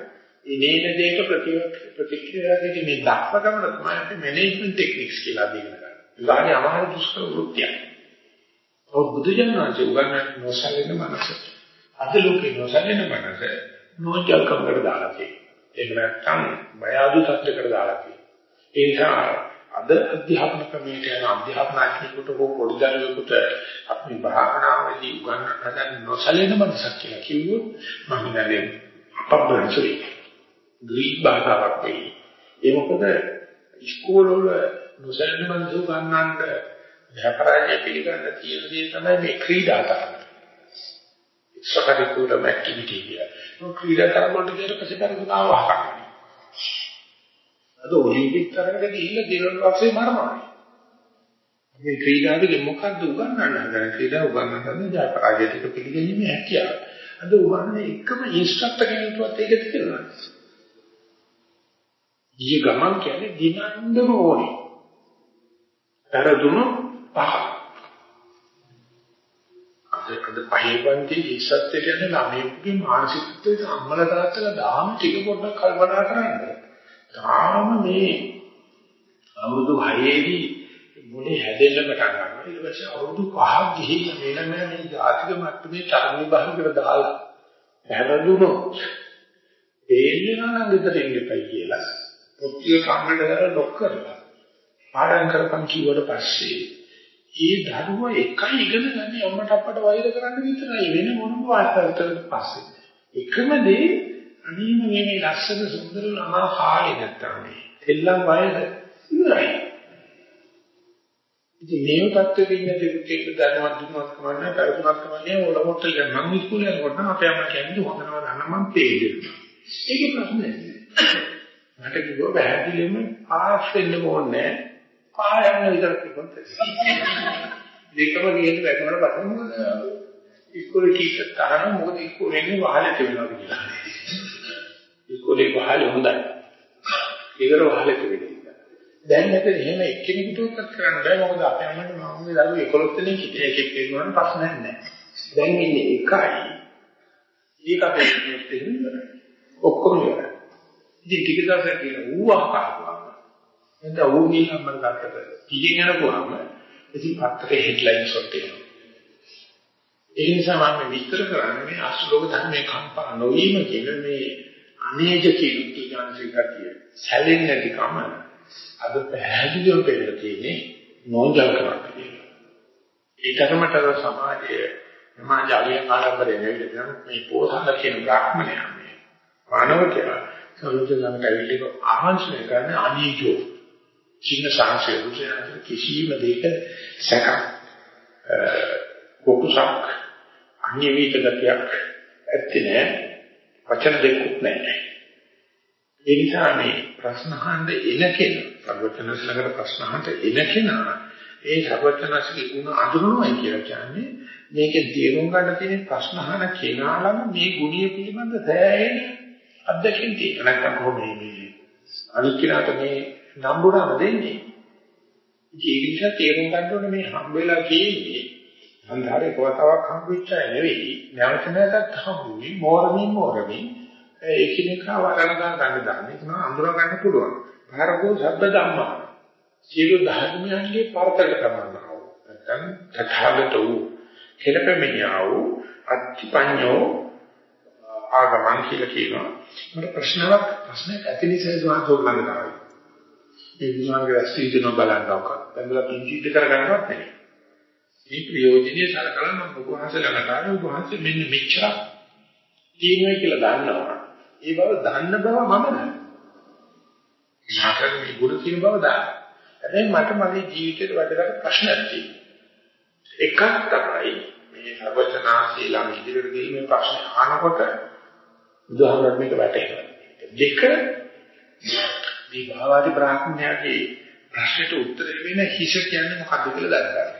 ඉනේන දේක ප්‍රතික්‍රියා දෙකේ මේ දක්වගම තමයි අපි මැනේජ්මන්ට් ටෙක්නික්ස් කියලා දෙන්නේ. ඉතින් අමාරු දුෂ්කර වෘත්තියක්. ඔව් බුදුජානනාංශ උගන්වන නොසැලෙන මනස. අද ලෝකේ නොසැලෙන මනස නොජල්කමකට දාලා තියෙනවා. ඒක නැත්තම් බය අඩු තත්ත්වයකට දාලා තියෙනවා. ඒ නිසා අද අධ්‍යාපන ක්‍රමයට යන අධ්‍යාපනාඥයෙකුට හෝ පොඩි දරුවෙකුට අපි භාවනාවේදී උගන්වන හදන නොසැලෙන මනසක් කියලා කිව්වොත් මම හිතන්නේ අපබ්‍රංශයි. ග්‍රීක භාෂාවක් වෙයි. ඒ මොකද ඉස්කෝලවල නොසැලෙන මනස උගන්වන්න ව්‍යාපාරය පිළිගන්න තියෙන දේ තමයි මේ ක්‍රීඩා තරම. එක්ස්ට්‍රාකරිකුලර් ඇක්ටිවිටි කිය. මොකද ක්‍රීඩා තරම වලට කියන ප්‍රතිපරිණාම වහකන්නේ. අද ඔලිම්පික් තරඟට ගිහිල්ලා දිනන වක්සේ මරනවා. මේ ක්‍රීඩාවේ මොකද්ද උගන්වන්න හදන ක්‍රීඩා උගන්වන්න හදන ජයපරාජය ටික පිළිගැනීමේ හැකියාව. අද උගන්වන්නේ එකම ඉන්ස්ට්‍රක්ටර් කෙනෙකුට ඒක තියෙනවා. ඊ ගමන් කියන්නේ දිනන්නම ඕනේ. පෙරදුණු පහ. අද අද පහේවන්ති ඉස්සත්තේ යන ළමයෙකුගේ මානසිකත්වයට අම්මලා තාත්තලා දාම ටික පොඩ්ඩක් කල්පනා කරන්න. තාම මේ අවුරුදු 6ේදී මොලේ හැදෙන්න පටන් ගන්නවා. ඊට පස්සේ අවුරුදු 5ක් ගිහින් මෙන්න මේ ජාතික මට්ටමේ තරණ විභාගයකට දාලා හැරදුනොත් එන්නේ නම් ගෙදර ඉන්න එපයි කියලා. පොත්තිය කම්මඩ කරලා ලොක් කරලා පාඩම් කරපන් කිව්වට පස්සේ ඒ දරුවා එකයි ඉගෙන ගන්න අම්මට අප්පට වෛර කරන්න විතරයි වෙන මොනම වාස්තවයකට පස්සේ. එකම දේ අනීම මේ මේ ලස්සන සුන්දර ළමා කාලේ නැත්තම් මේ දෙල්ලම් වයස ඉවරයි. ඉතින් මේව තත්ත්වෙක ඉන්න දෙවියෙක් දැනවත් දුන්නත් කමන්නේ පෙරතුනක් කමන්නේ ඕල මොට්ටල් ගන්න මම ඉස්කෝලේ යනකොට නම් අපේ අම්මා කියන්නේ හොඳනම ගන්න මම පේන්නේ ඒකේ ප්‍රශ්නේ මට කිව්වා පැහැදිලිවම පාස් වෙන්න ඕනේ. නැහැ පායන්න විතරක් තිබුණත් දෙකම ගිහින් වැටුණාට පස්සේ මොකද ඉස්කෝලේ කීක තරම මොකද ඉස්කෝලේ ඉන්නේ වහලේ තිබුණා කියලා. ඉස්කෝලේ වහලේ හොඳයි. ඒකර වහලේ තිබෙන්නේ. දැන් නැත්නම් එහෙම එක්කෙනෙකුට උත්තර් කරන්න බෑ මොකද අපේ අම්මට මම දරුවෝ 11 දෙනෙක් හිටියේ එකෙක් එක්කනට ප්‍රශ්නයක් නැහැ. දැන් ඉන්නේ එකයි. ඒක අපේ දෙන්නේ ඔක්කොම ඉවරයි. ඉතින් ටික දවසක් කියලා ඌ අහනවා. නැත්නම් ඕනේ නම් මම ගත්තට පිටින් යනකොහම ඉතින් පත්‍රයේ හෙඩ්ලයින්ස් වලට එනවා. ඒ නිසා මම විස්තර කරන්නේ මේ අශ්ලෝක ධර්මයේ කම්පා නොවීම කියන මේ අනේජ කියන කීයන්සිකතිය. සැලෙන්නේ නැති කම අද පැහැදිලිව පෙන්නලා තියෙන්නේ නෝන්ජල් කරක් කියලා. ඒ තරමට සමාජයේ සමාජ අලියන් ආරම්භරේ නෙවෙයි මේ පොසහන කියන බ්‍රාහ්මණයා මේ මානවකයා සමුද්‍ර ළඟට ඇවිල්ලා ආහංශනය කරන අනීජෝ චින්න සාංශය රුචයන්ට කිසිම දෙයක සැක කොකුසක් අනියමිත ගතියක් ඇත්තේ නැහැ වචන දෙකක් නැහැ ඒ නිසා මේ ප්‍රශ්න අහන්න එන කෙනා, සර්වඥාස් ළඟට ප්‍රශ්න අහන්න එන කෙනා ඒ සර්වඥාස්ගේ ගුණ අඳුරනවායි කියලා කියන්නේ මේකේ තේරුම් ගන්න තියෙන ප්‍රශ්න අහන කෙනා ළඟ මේ ගුණය පිළිබඳ සෑහෙන අත්දැකීම් තියෙනවා. නැත්නම් කොහොමද මේ අනිත් කෙනාට මේ නම්බුරම දෙන්නේ? ඒක නිසා තේරුම් ගන්න ඕනේ මේ හම්බ වෙලා තියෙන්නේ අන්ධාරේ කොටාවක් හම්බ වෙච්ච අය නෙවෙයි. නැවත නැවතත් හම්බුනේ මෝරමින් මෝරමින් ඒකිනෙකා වරණ ගන්න ගන්න ඒක නා අඳුර ගන්න පුළුවන්. භාරකෝ සබ්බ ධම්මා. සියලු ධර්මයන්ගේ පරතක කරනවා. නැත්නම් තථාගත වූ කෙලපෙමියා වූ අත්‍තිපඤ්ඤෝ ආගමන් කියලා කියනවා. මට ප්‍රශ්නාවක් ප්‍රශ්නයක් ඇති නිසා දුවා තෝරන්න ගන්නවා. ඒ විමානගේ රැස්වි දෙන බලන්නවක. බඳලා පිංචිත් කරගන්නවත් නැහැ. මේ ප්‍රයෝජනීය සලකලා මම ඔබ වහන්සේ ළඟට ආවේ ඔබ වහන්සේ මෙන්න මෙච්චර තියෙනවා කියලා දන්නවා. ඒ බව දන්න බව මම දන්නවා. මාකට මේ ගුණ තියෙන බව දන්නවා. හැබැයි මට මගේ ජීවිතේට වැදගත් ප්‍රශ්නයක් තියෙනවා. එකක් තමයි මේ සර්වචනාසී ළඟ ඉදිරියට ගිහින් මේ ප්‍රශ්න අහනකොට බුදුහාමරට මේක වැටහෙනවා. දෙක මේ භාවාදී බ්‍රාහ්මණයාගේ ප්‍රශ්නට උත්තර දෙන්න හිස කියන්නේ මොකද්ද කියලා දැනගන්න.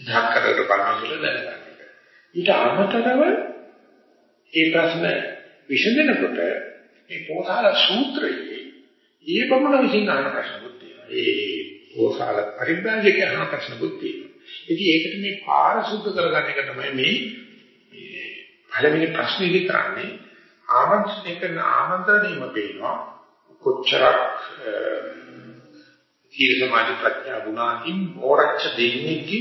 ධාක්කරට බලන්න කියලා දැනගන්න. ඊට අමතරව මේ ප්‍රශ්න විසඳනකොට මේ පොසාල සූත්‍රයේ ඒ බමුණ විසින් අහන ප්‍රශ්නකුත් තියෙනවා. ඒ පොසාල පරිබ්‍රාජක අහන ප්‍රශ්නකුත් තියෙනවා. ඉතින් ඒකට මේ පාර සුද්ධ කරගන්න එක තමයි මේ පළවෙනි ප්‍රශ්නේ ඉදි කරන්නේ ආමන්ත්‍රණය කරන ආමන්ත්‍රණයම පේනවා කොච්චරක් සීල සමාධි ප්‍රඥා ගුණාකින් ඕරච්ච දෙන්නේකි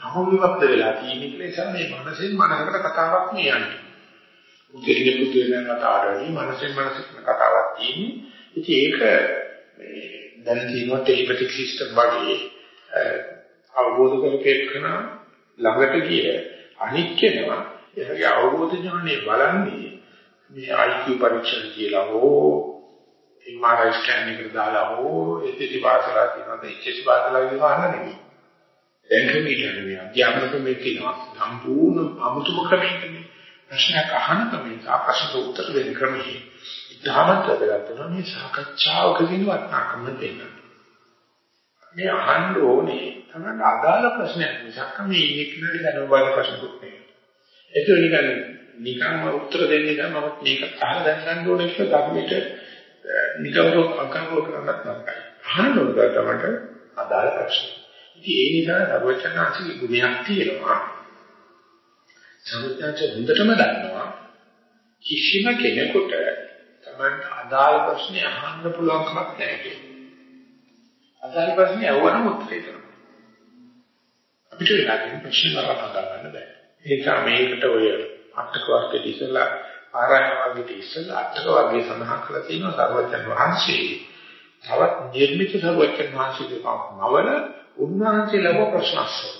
අහෝවිවක්ද වෙලා තියෙන නිසා මේ මනසෙන් මනසකට කතාවක් නියන්නේ. උදේට පුදුමන කතාවයි මනසෙන් මනසට කතාවක් තියෙන්නේ. ඉතින් ඒක මේ දැන් තියෙන ටෙලිපැතික් සිස්ටම් වගේ අවබෝධ කරගන්න ළඟට ගිය අනික් කෙනා එයාගේ අවබෝධ ඥානෙ බලන්නේ මේ IQ පරීක්ෂණ කියලා හෝ MRI ස්කෑන් එකට දාලා හෝ එතිටි පාසලා කියනවා එච්චි පාසලා කියනවා නෙමෙයි. එන්කමීටර් නෙමෙයි. අධ්‍යාපන ක්‍රමයේ කියනවා සම්පූර්ණ අමුතුම ක්‍රමයකනේ. ප්‍රශ්නයක් අහන ක්‍රමයක ප්‍රශ්නට උත්තර දෙන්න ක්‍රමයේ ඉතාමත් වැදගත් වෙනවා මේ සාකච්ඡාවකදී වටනකම දෙන්න. මේ අහන්න ඕනේ තමයි අදාළ ප්‍රශ්නයක් මිසක් මේ ඉන්නේ කෙනෙක් දැනුම බලන ප්‍රශ්නකුත් නෙවෙයි. ඒක නිකන් නිකන්ම උත්තර දෙන්නේ නම් මම මේක අහලා දැනගන්න ඕනේ කියලා ධර්මයට නිකවර අකරව කරන්නත් නරකයි. අහන්න ඕනේ තමයි අදාළ ප්‍රශ්න. ඉතින් ඒ නිසා සර්වචනාංශික ගුණයක් තියෙනවා. සර්වචනාංශ හොඳටම දන්නවා කිසිම කෙනෙකුට තමයි අදාළ ප්‍රශ්නේ අහන්න පුළුවන් කමක් නැහැ කියන්නේ. අදාළ ප්‍රශ්නේ අහුවම උත්තරේ කරනවා. අපිට වෙලා තියෙන ප්‍රශ්න වලට ගන්න බෑ. ඒක මේකට ඔය අටක වර්ගයේ ඉස්සලා ආරායන වර්ගයේ ඉස්සලා අටක වර්ගයේ සඳහන් කරලා තියෙනවා සර්වඥ වහන්සේ. තවත් නිර්මිත සර්වඥ වහන්සේගේ නවල උන්වහන්සේ ලැබ ප්‍රශ්න අස්සන.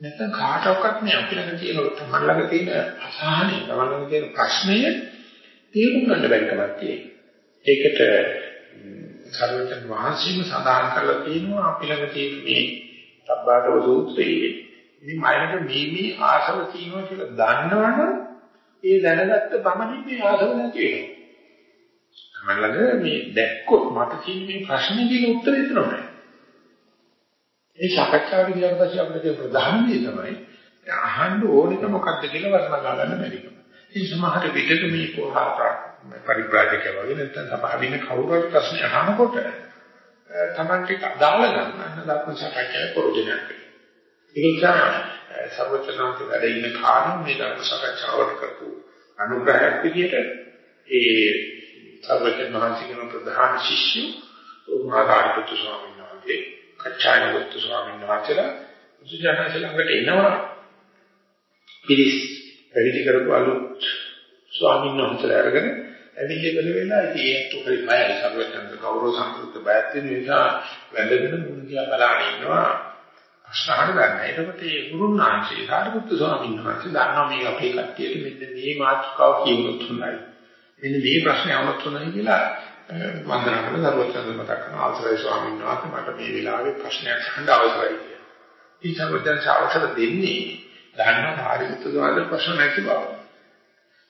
නැත්නම් කාටවත් මේ අපි ළඟ තියෙන තමන් ළඟ තියෙන අසහනය, තමන් ළඟ තියෙන ප්‍රශ්නය තේරුම් ගන්න බැරි කමක් තියෙනවා. ඒකට සර්වඥ වහන්සේම සඳහන් කරලා තියෙනවා අපි ළඟ තියෙන මේ සබ්බාටව සූත්‍රයේ ඉතින් මයිලට මේ මේ ආසව තියෙනවා කියලා දන්නවනම් ඒ දැනගත්ත පමණින් මේ ආසව නැති වෙනවා. තමලඟ මේ දැක්කොත් මට තියෙන මේ ප්‍රශ්නේ දින උත්තරේ තමයි. ඒ සාකච්ඡාවට ගියාට පස්සේ අපිට ප්‍රධාන දේ තමයි අහන්න ඕනෙක මොකක්ද කියලා වර්ණනා ගන්න බැරිකම. ඉතින් සමහර විටක මේ පොහාට පරිබ්‍රාජකය වගේ නැත්නම් සභාවින කවුරු හරි ප්‍රශ්න අහනකොට තමන්ට අදාළ ගන්න ධර්ම සාකච්ඡාවේ ප්‍රයෝජනයක්. ඒ නිසා සර්වචනාන්ත වැඩ ඉන්න කාලේ මේ ධර්ම සාකච්ඡාවට කරපු අනුග්‍රහයක් විදිහට ඒ සර්වචන මහන්සියගේ ප්‍රධාන ශිෂ්‍ය උමාකාරිපුත්තු ස්වාමීන් වහන්සේ කච්චායනපුත්තු ස්වාමීන් වහන්සේලා බුදුජානක ළඟට එනවා. පිරිස් වැඩි කරපු අලුත් ස්වාමීන් වහන්සේලා අරගෙන ඇවිල්ලා වෙලා ඉතින් ඒත් උකරි බයයි. සර්වචන ගෞරව සම්පූර්ණ බයත් වෙන නිසා වැඳගෙන මුණ දිහා බලන ඉන්නවා. ප්‍රශ්න ගන්න. එතකොට මේ ගුරුනාංශේ සාරිපුත්තු ස්වාමීන් වහන්සේ දන්නවා මේ අපේ කට්ටියට මෙන්න මේ මාතෘකාව කියනොත් හොඳයි. මෙන්න මේ ප්‍රශ්නේ આવුත් හොඳයි කියලා වන්දනා කරලා දරුවචන්ද මතක් කරන අවසරයි ස්වාමීන් වහන්සේ මට මේ වෙලාවේ ප්‍රශ්නයක් අහන්න අවශ්‍යයි කියලා. ඒ සර්වජන් අවසර දෙන්නේ දන්නවා සාරිපුත්තු ස්වාමීන් ප්‍රශ්න නැති බව.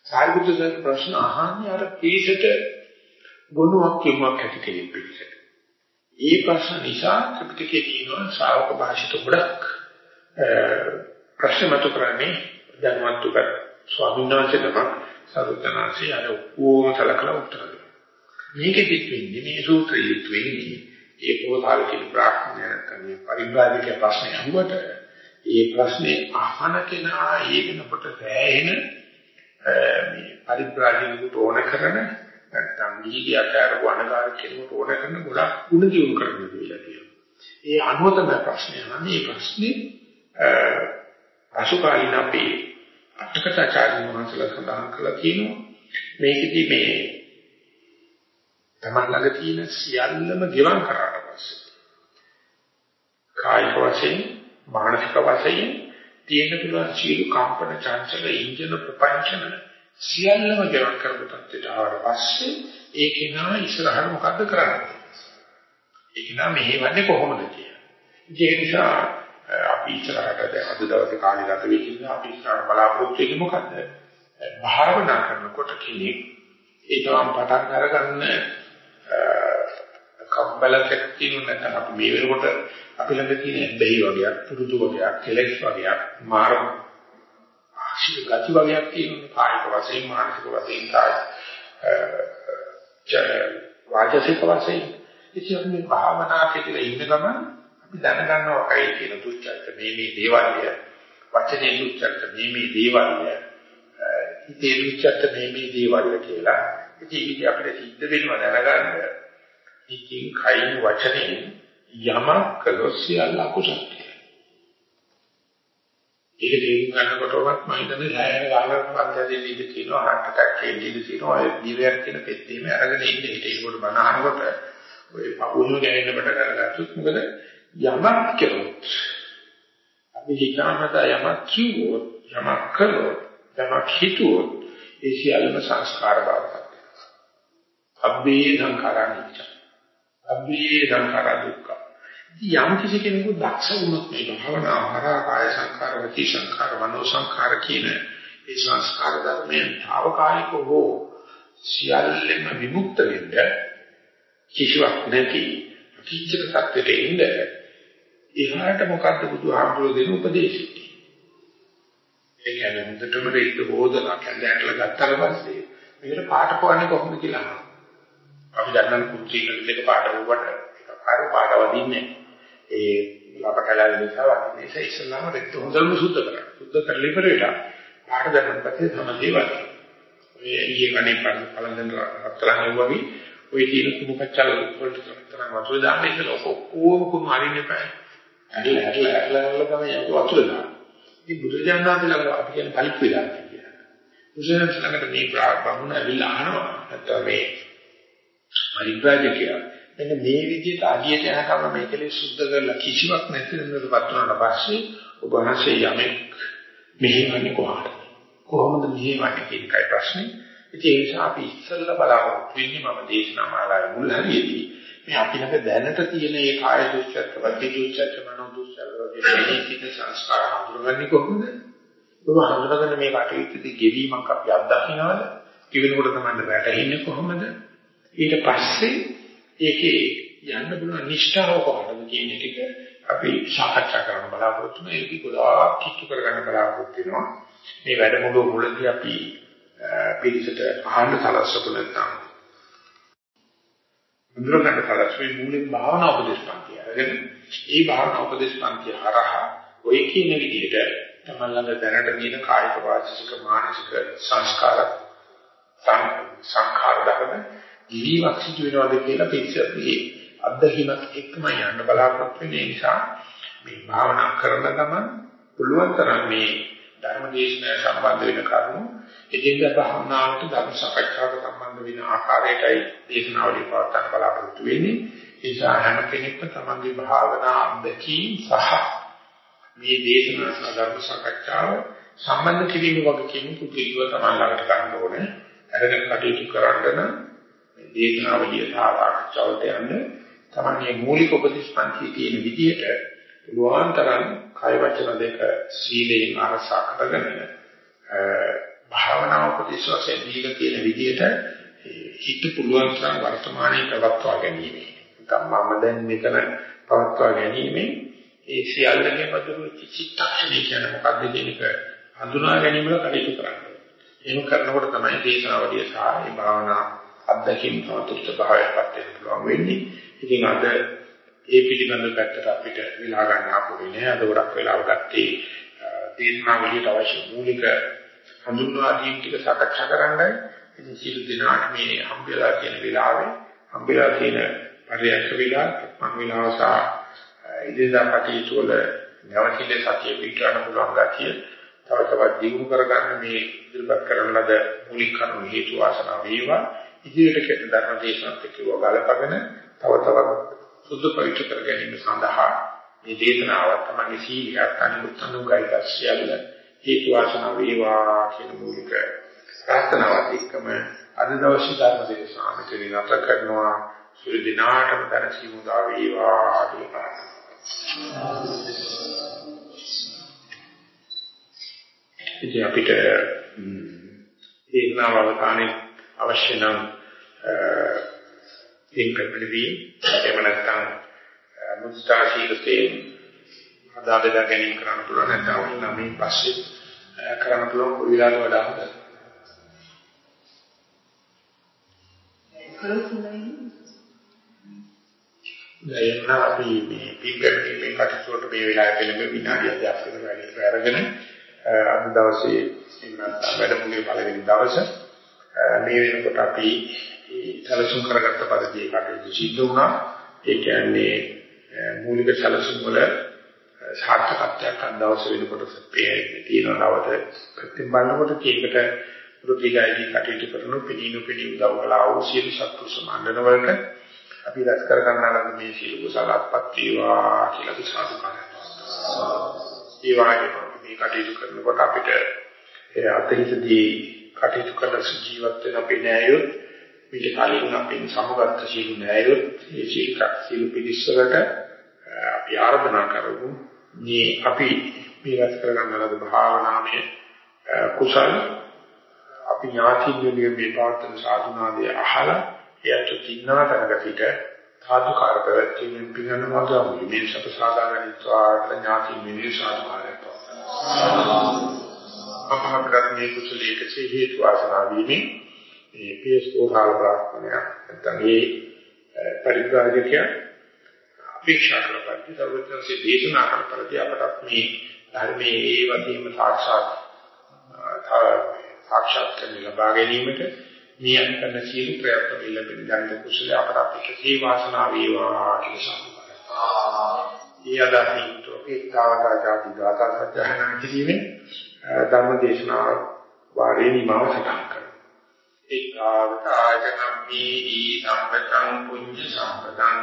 සාරිපුත්‍ර ප්‍රශ්න අහන්නේ අර පිළිසෙට ගුණයක් කිමක් ඇති කෙනෙක් පිළිසෙට. ඒ ප්‍රශ්න නිසා ත්‍රිපිටකයේ තියෙන ශ්‍රාවක භාෂිත ගොඩක් ප්‍රශ්න මතු කරන්නේ ධර්මතුක ස්වාමීන් වහන්සේ තමයි සරුවචනාංශය අර ඔක්කොම සලකලා උත්තර දෙනවා. මේකෙදිත් වෙන්නේ මේ සූත්‍රයේ වෙන්නේ ඒ පොතාල කියන බ්‍රාහ්මණය නැත්නම් මේ පරිබ්‍රාජික ප්‍රශ්නය අහුවට ඒ ප්‍රශ්නේ අහන කෙනා ඒ වෙනකොට සෑහෙන මේ පරිබ්‍රාජිකයට ඕන කරන නැත්නම් ගිහිගියට අරපු අනගාර කෙනෙකුට ඕන කරන ගොඩක් ಗುಣ දියුණු කරන්න කියලා කියනවා. ඒ අනුව තමයි ප්‍රශ්නේ අහන්නේ. මේ ප්‍රශ්නේ අසුකාලින අපේ අටකතාචාර්ය මහන්සලා සඳහන් කළා කියනවා මේකෙදි මේ තමන් ළඟ තියෙන සියල්ලම ගෙවම් කරාට පස්සේ කායික වශයෙන් මානසික වශයෙන් තියෙන පුළුවන් සියලු කම්පන චංචල ඉන්ජන ප්‍රපංචන සියල්ලම ගෙවම් කරපු තත්ත්වයට ආවට පස්සේ ඒක නා ඉස්සරහට මොකද්ද කරන්නේ? ඒක නා මෙහෙවන්නේ කොහොමද කියලා. ඒ නිසා අපි ඉස්සරහට දැන් අද දවසේ කාලේ ගත වෙන්නේ අපි ඉස්සරහට බලාපොරොත්තු වෙන්නේ මොකද්ද? භාවනා කරනකොට කෙනෙක් ඒ තරම් පටන් අරගන්න කම්බලක් තියෙන නැත්නම් අපි මේ වෙනකොට අපි ළඟ තියෙන බැහි වගේක් පුරුදු වගේක් කෙලෙස් වගේක් මාර ආශිර්වාද ගති වගේක් තියෙන කායික වශයෙන් මානසික වශයෙන් කාය වාචසික වශයෙන්. ඉතින් මේ භාවනා කියලා ඉන්න ගමන් අපි දැනගන්නවා කයි කියන දුච්චර්ත මේ මේ දේවල්ය වචනේ දුච්චර්ත මේ මේ දේවල්ය හිතේ දුච්චර්ත මේ මේ දේවල්ය කියලා. ඉතින් අපිට සිද්ධ වෙනවා දැනගන්න. ඉතින් කයින් වචනෙන් යමක් කළොත් සියල්ල අකුසල ඒක තේරුම් ගන්නකොටවත් මම හිතන්නේ සෑහෙන කාලයක් පන්තියෙන් ඉඳ කියනවා හට් එකක් කියන්නේ ඉඳ කියනවා ඔය දිවයක් කියන පෙත්තේම අරගෙන ඉන්නේ හිතේ ඒකට බන අහනකොට ඔය පපුුණු ගෑවෙන්න පටන් ගන්නත් මොකද යමක් කළොත් අපි හිතාමත යමක් කිව්වොත් යමක් කළොත් යමක් හිතුවොත් ඒ සියල්ලම සංස්කාර බවට අබ්බේ සංඛාරා නිච්ච. අබ්බේ සංඛාරා දුක්ඛ. යම් කිසි කෙනෙකු දක්ෂ වුණොත් මේ භවනා ආහාර කාය සංඛාර වචී සංඛාර මනෝ සංඛාර කියන ඒ සංස්කාර ධර්මයන් తాවකාලිකව හෝ සියල්ලම විමුක්ත වෙන්න කිසිවක් නැති කිච්චක සත්‍යෙට එන්න එහාට මොකද්ද බුදුහාමුදුරුවෝ දෙන උපදේශය? ඒ කියන්නේ හොඳටම රෙද්ද හොදලා කැලෑටලා ගත්තාට පස්සේ මේකට පාට පොවන්නේ කොහොමද කියලා අහනවා. අපි දන්නා කුංචි දෙක පාට වුණාට එකපාර පාට වදින්නේ ඒ ලපකලාව නිසා වදින්නේ ඒ ඉස්සල්ලාම රෙත් හොඳම සුද්ධ කරා. සුද්ධ කරලා ඉවර වෙලා පාට දැම්මත් පස්සේ සමදේ වදිනවා. ඔය ඊයේ කණේ පළඳන රත්තරන් යවුවවි ඔය තියෙන කුණු කච්චල් වලට තරම් වතුර දාන්න ඉතල ඔක්කොම කුණු අරින්න එපා. ඇදලා ඇදලා ඇදලා ඇදලා තමයි යතු වතුර දාන්න. ඉතින් බුදුරජාණන් වහන්සේ ළඟ අපි කියන පරිප්පු දාන්න කියලා. බුදුරජාණන් ළඟට මේ බ්‍රාහ්මණ ඇවිල්ලා අහනවා. නැත්නම් මේ පරිබ්‍රාජකයා මෙන්න මේ විදිහට අඩියට යනකම් මේකලේ සුද්ධ කරලා කිසිවක් නැති වෙනකපත් වුණාට පස්සේ ඔබ වහන්සේ යමෙක් මෙහෙමන්නේ කොහොමද කොහොමද මෙහෙමන්නේ කියන එකයි ප්‍රශ්නේ. ඉතින් ඒ නිසා අපි ඉස්සෙල්ලා බලාපොරොත්තු වෙන්නේ මම දේශනා මාලාවේ මුල් හරියේදී. මේ අපි ළඟ දැනට තියෙන මේ කාය දුස්චර්ත වර්ග දුස්චර්ත මනෝ දුස්චර්ත වගේ මේ පිට සංස්කාර හඳුනගන්නේ කොහොමද? ඔබ හඳුනගන්න මේ කටයුත්තේ ගෙවීමක් අපි අත්දකින්නවද? කිවෙනකොට තමයි වැටෙන්නේ කොහොමද? ඊට පස්සේ ඒකේ යන්න පුළුවන් නිෂ්ඨාව කොහොමද කියන එක අපි සාකච්ඡා කරන්න බලාපොරොත්තු වෙනවා. ඒක ගොඩාක් කිට්ටු කරගන්න බලාපොරොත්තු වෙනවා. මේ වැඩමුළුව මුලදී අපි පිළිසෙට අහන්න සලස්වපු නැත්නම් මුද්‍රකට සලස්වේ මූලික භාවනා උපදේශ පන්තිය. අරගෙන ඒ භාවනා උපදේශ පන්තිය හරහා ඔය කියන විදිහට තමයි ළඟ දැනට තියෙන කායික වාචික මානසික සංස්කාර සංඛාර ධර්ම ජීවක් සිදු වෙනවද කියලා පිළිසෙන්නේ අත්දැකීමක් එක්කම යන්න බලාපොරොත්තු වෙන නිසා මේ භාවනා කරන ගමන් පුළුවන් තරම් මේ ධර්මදේශනය සම්බන්ධ වෙන කරුණු එදින්දා භාවනාවට ධර්ම සාකච්ඡාවට සම්බන්ධ වෙන ආකාරයටයි දේශනාවලිය පවත්වන්න බලාපොරොත්තු වෙන්නේ. ඒ නිසා හැම කෙනෙක්ම තමන්ගේ භාවනා අත්දැකීම් සහ මේ දේශනා සහ ධර්ම සාකච්ඡාව සම්බන්ධ කිරීම වගේ කියන පුදුලිව තමයි ළඟට ගන්න ඕනේ. අරගෙන කටයුතු කරන්න නම් දේශනාවලිය සාකච්ඡාවට යන්න තමයි මූලික උපදේශ පන්තියේ තියෙන විදිහට පුළුවන් තරම් කය වචන දෙක සීලයෙන් අරසා කරගෙන භාවනාව උපදේශ වශයෙන් දීලා තියෙන විදිහට හිත පුළුවන් තරම් වර්තමානයේ පවත්වා ගැනීම. තමම දැන් මෙතන පවත්වා ගැනීම ඒ සියල්ලගේ පදුරු චිත්තක්ෂණය කියන්නේ මොකක්ද කියන එක හඳුනා ගැනීම වල කටයුතු කරන්න. එහෙම කරනකොට තමයි දේශනාවලිය සහ ඒ භාවනා අත්දැකීම් සතුට භාවයටපත් වෙන්න පුළුවන් වෙන්නේ. ඉතින් අද ඒ පිළිබඳව පැත්තට අපිට විලා ගන්න අපුනේ නෑ. අද ගොඩක් වෙලාව ගත්තේ දේශනාවලියට අවශ්‍ය මූලික හඳුන්වා දීම් ටික සාකච්ඡා කරන්නයි. ඉතින් සියලු දෙනාට මේ හම්බෙලා තියෙන වෙලාවේ හම්බෙලා තියෙන පරියක්ෂ වෙලා මම වෙලාව සහ ඉදිරියට කටයුතු වල නැවතිලේ සතිය පිටවන්න පුළුවන් ගැතිය තව තවත් දියුණු කරගන්න මේ ඉදිරිපත් කරන ලද මූලික කරුණු හේතු වාසනා වේවා ඉදිරියට කෙරෙන ධර්ම දේශනාත් එක්ක ගලපගෙන තව තවත් සුද්ධ පවිත්‍ර කර ගැනීම සඳහා මේ දේශනාව තමයි සීලයක් අනිකුත් අනුගායිකසියල්ල හේතු වාසනා වේවා කියන මූලික ප්‍රාර්ථනාවත් එක්කම අද දවසේ ධර්ම දේශනාව මෙතන නතර කරනවා. සියලු දිනාටම දැනසීම උදා වේවා කියලා ඉතින් අපිට දේශනාව අවසානයේ අවශ්‍ය නම් ඒකකදී එහෙම නැත්නම් මුස්තා ශීලතේ අදාළ දගණින් කරන්න පුළුවන් නැත්නම් නම් මේ පස්සේ කරන්න පුළුවන් කොයි වෙලාවක වඩා හොඳයි. දැන් අපි මේ පිටකේ මේ කටසොට මේ වෙලාවේ පෙළඹ විනාඩි 10ක් විතර වැඩි අරගෙන අද දවසේ ඉන්න වැඩමුළුවේ පළවෙනි දවසේ මේ වෙනකොට අපි සැලසුම් කරගත්ත පරිදි කටයුතු සිද්ධ වුණා. ඒ කියන්නේ මූලික සැලසුම් වල සාර්ථකත්වයක් අද දවසේ වෙනකොට පේන්නේ තියෙනවා නවත පැත්තෙන් බලනකොට කීකට රුධිරයයි කටයුතු කරන පිළිනු පිළි උදව් කළා වූ සියලු සත්පුරුෂ මණ්ඩල වලට අපි රැස් කර ගන්නා මේ සියලු කුසලත්පත් වේවා කියලා විශ්වාස කරනවා. ඒ වගේම මේ කටයුතු කරනකොට අපිට අතහිතදී කටයුතු කරන ජීවත් වෙන අපේ නෑයොත් පිට කලින් අපෙන් සමගත සීල නෑයොත් මේ සීල සීල පිළිස්සරට අපි ආරාධනා කරමු. මේ අපි මේවත් කරගන්න ලද භාවනාමය කුසල අපි ඥාතින්ගේ මේ පාර්ථන සාධුනාදී අහලා එයට තින්නා තැනක සිට සාධුකාර ප්‍රවැත්ීමෙන් පිළිගන්න මාර්ගය මේ සත සාධාරණීත්වා ඥාතින් මේ සාධුකාරය පවත්වා අපහාපකට මේ කුසලයේ කෙසේ හේතු වාසනා වීමෙන් මේ පියස්කෝධාල ප්‍රාර්ථනය නැත්නම් මේ පරිත්‍යාගිකය අපේක්ෂා කරපටි සර්වඥන්සේ දේශනා කරපටි අපට මේ ධර්මයේ ඒ වගේම සාක්ෂාත් සාක්ෂාත් කරගන්න ලබා ගැනීමට නියම කරන සියලු ප්‍රයත්න පිළිබඳ දැන කුසල අපට අපේක්ෂේ වාසනා වේවා කියලා සම්පූර්ණ. ඊය අදාහින්තු ඒතාවතා ජාති ගාථා සත්‍යයන් කිරීමේ ධර්ම දේශනාව වාරේ නිමාව සටහන් කරනවා. ඒකාවතාජනම්මේහි සම්පතං පුඤ්ඤ සම්පතං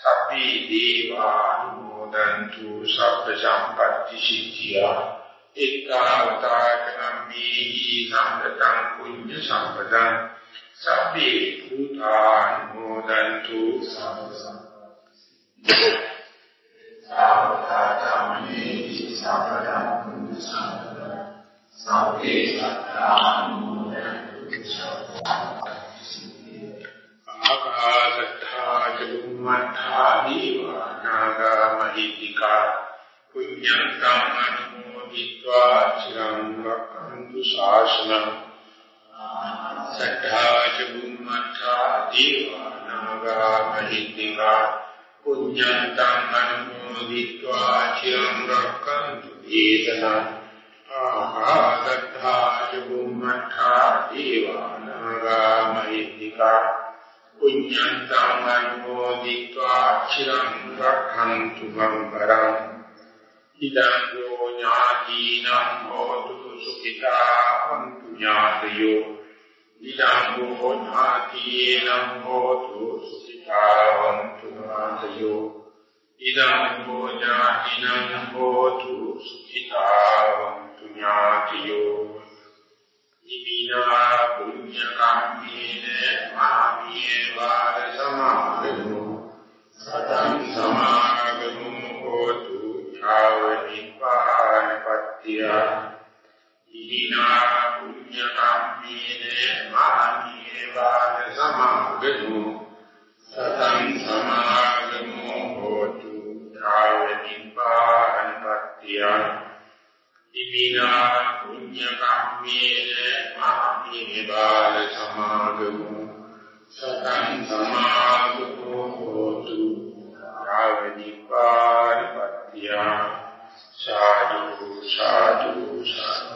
සබ්බේ දේවානුමෝදන්තු සබ්බ සම්පත්‍ති සිද්ධියා. ඒකාවතාජනම්මේහි සම්පතං පුඤ්ඤ සම්පතං සබ්බේ භූතානුමෝදන්තු සබ්බ සම්පත්‍ති සාවතාජනම්මේහි සම්පතං පුඤ්ඤ සම්පතං සබ්බේ සත්තානුමෝදනා පුඤ්ඤන්තං අනුමෝදිत्वा චිරං රක්ඛන්තු ශාසනං සත්තා චුම්මත්තා දේවා නාගා මහිත්‍තිකා පුඤ්ඤන්තං අනුමෝදිत्वा චිරං රක්ඛන්තු දේශනං ආකාශත්තා චුම්මත්තා දීවානාගා මහිත්‍තිකා පුඤ්ඤන්තං අනුමෝදිत्वा චිරං රක්ඛන්තු මං පරං ඉදං යෝ ඥාතිනං හෝතු සුඛිතා අන්තු ඥාතයෝ ඉදං යෝ ඥාතිනං හෝතු සුඛිතා අන්තු ඥාතයෝ ඉදං යෝ ඥාතිනං හෝතු සුඛිතා පුඤ්ඤාතියෝ නිමිනා පුඤ්ඤ කම්මේන මාමේ වාර සමාදමු සතං සමාගමු හෝතු ඡාවනිපාන පත්‍ය නිමිනා පුඤ්ඤ කම්මේන මාමේ වාර සමාදමු සතං සමාගමු හෝතු ඡාවනිපාන පත්‍ය ඉමිනා පුඤ්ඤ කම්මේන මාමේ බාල සමාගමු සතං සමාගමෝ හෝතු ආවනිපාන පත්‍යා සාදු සාදු සාදු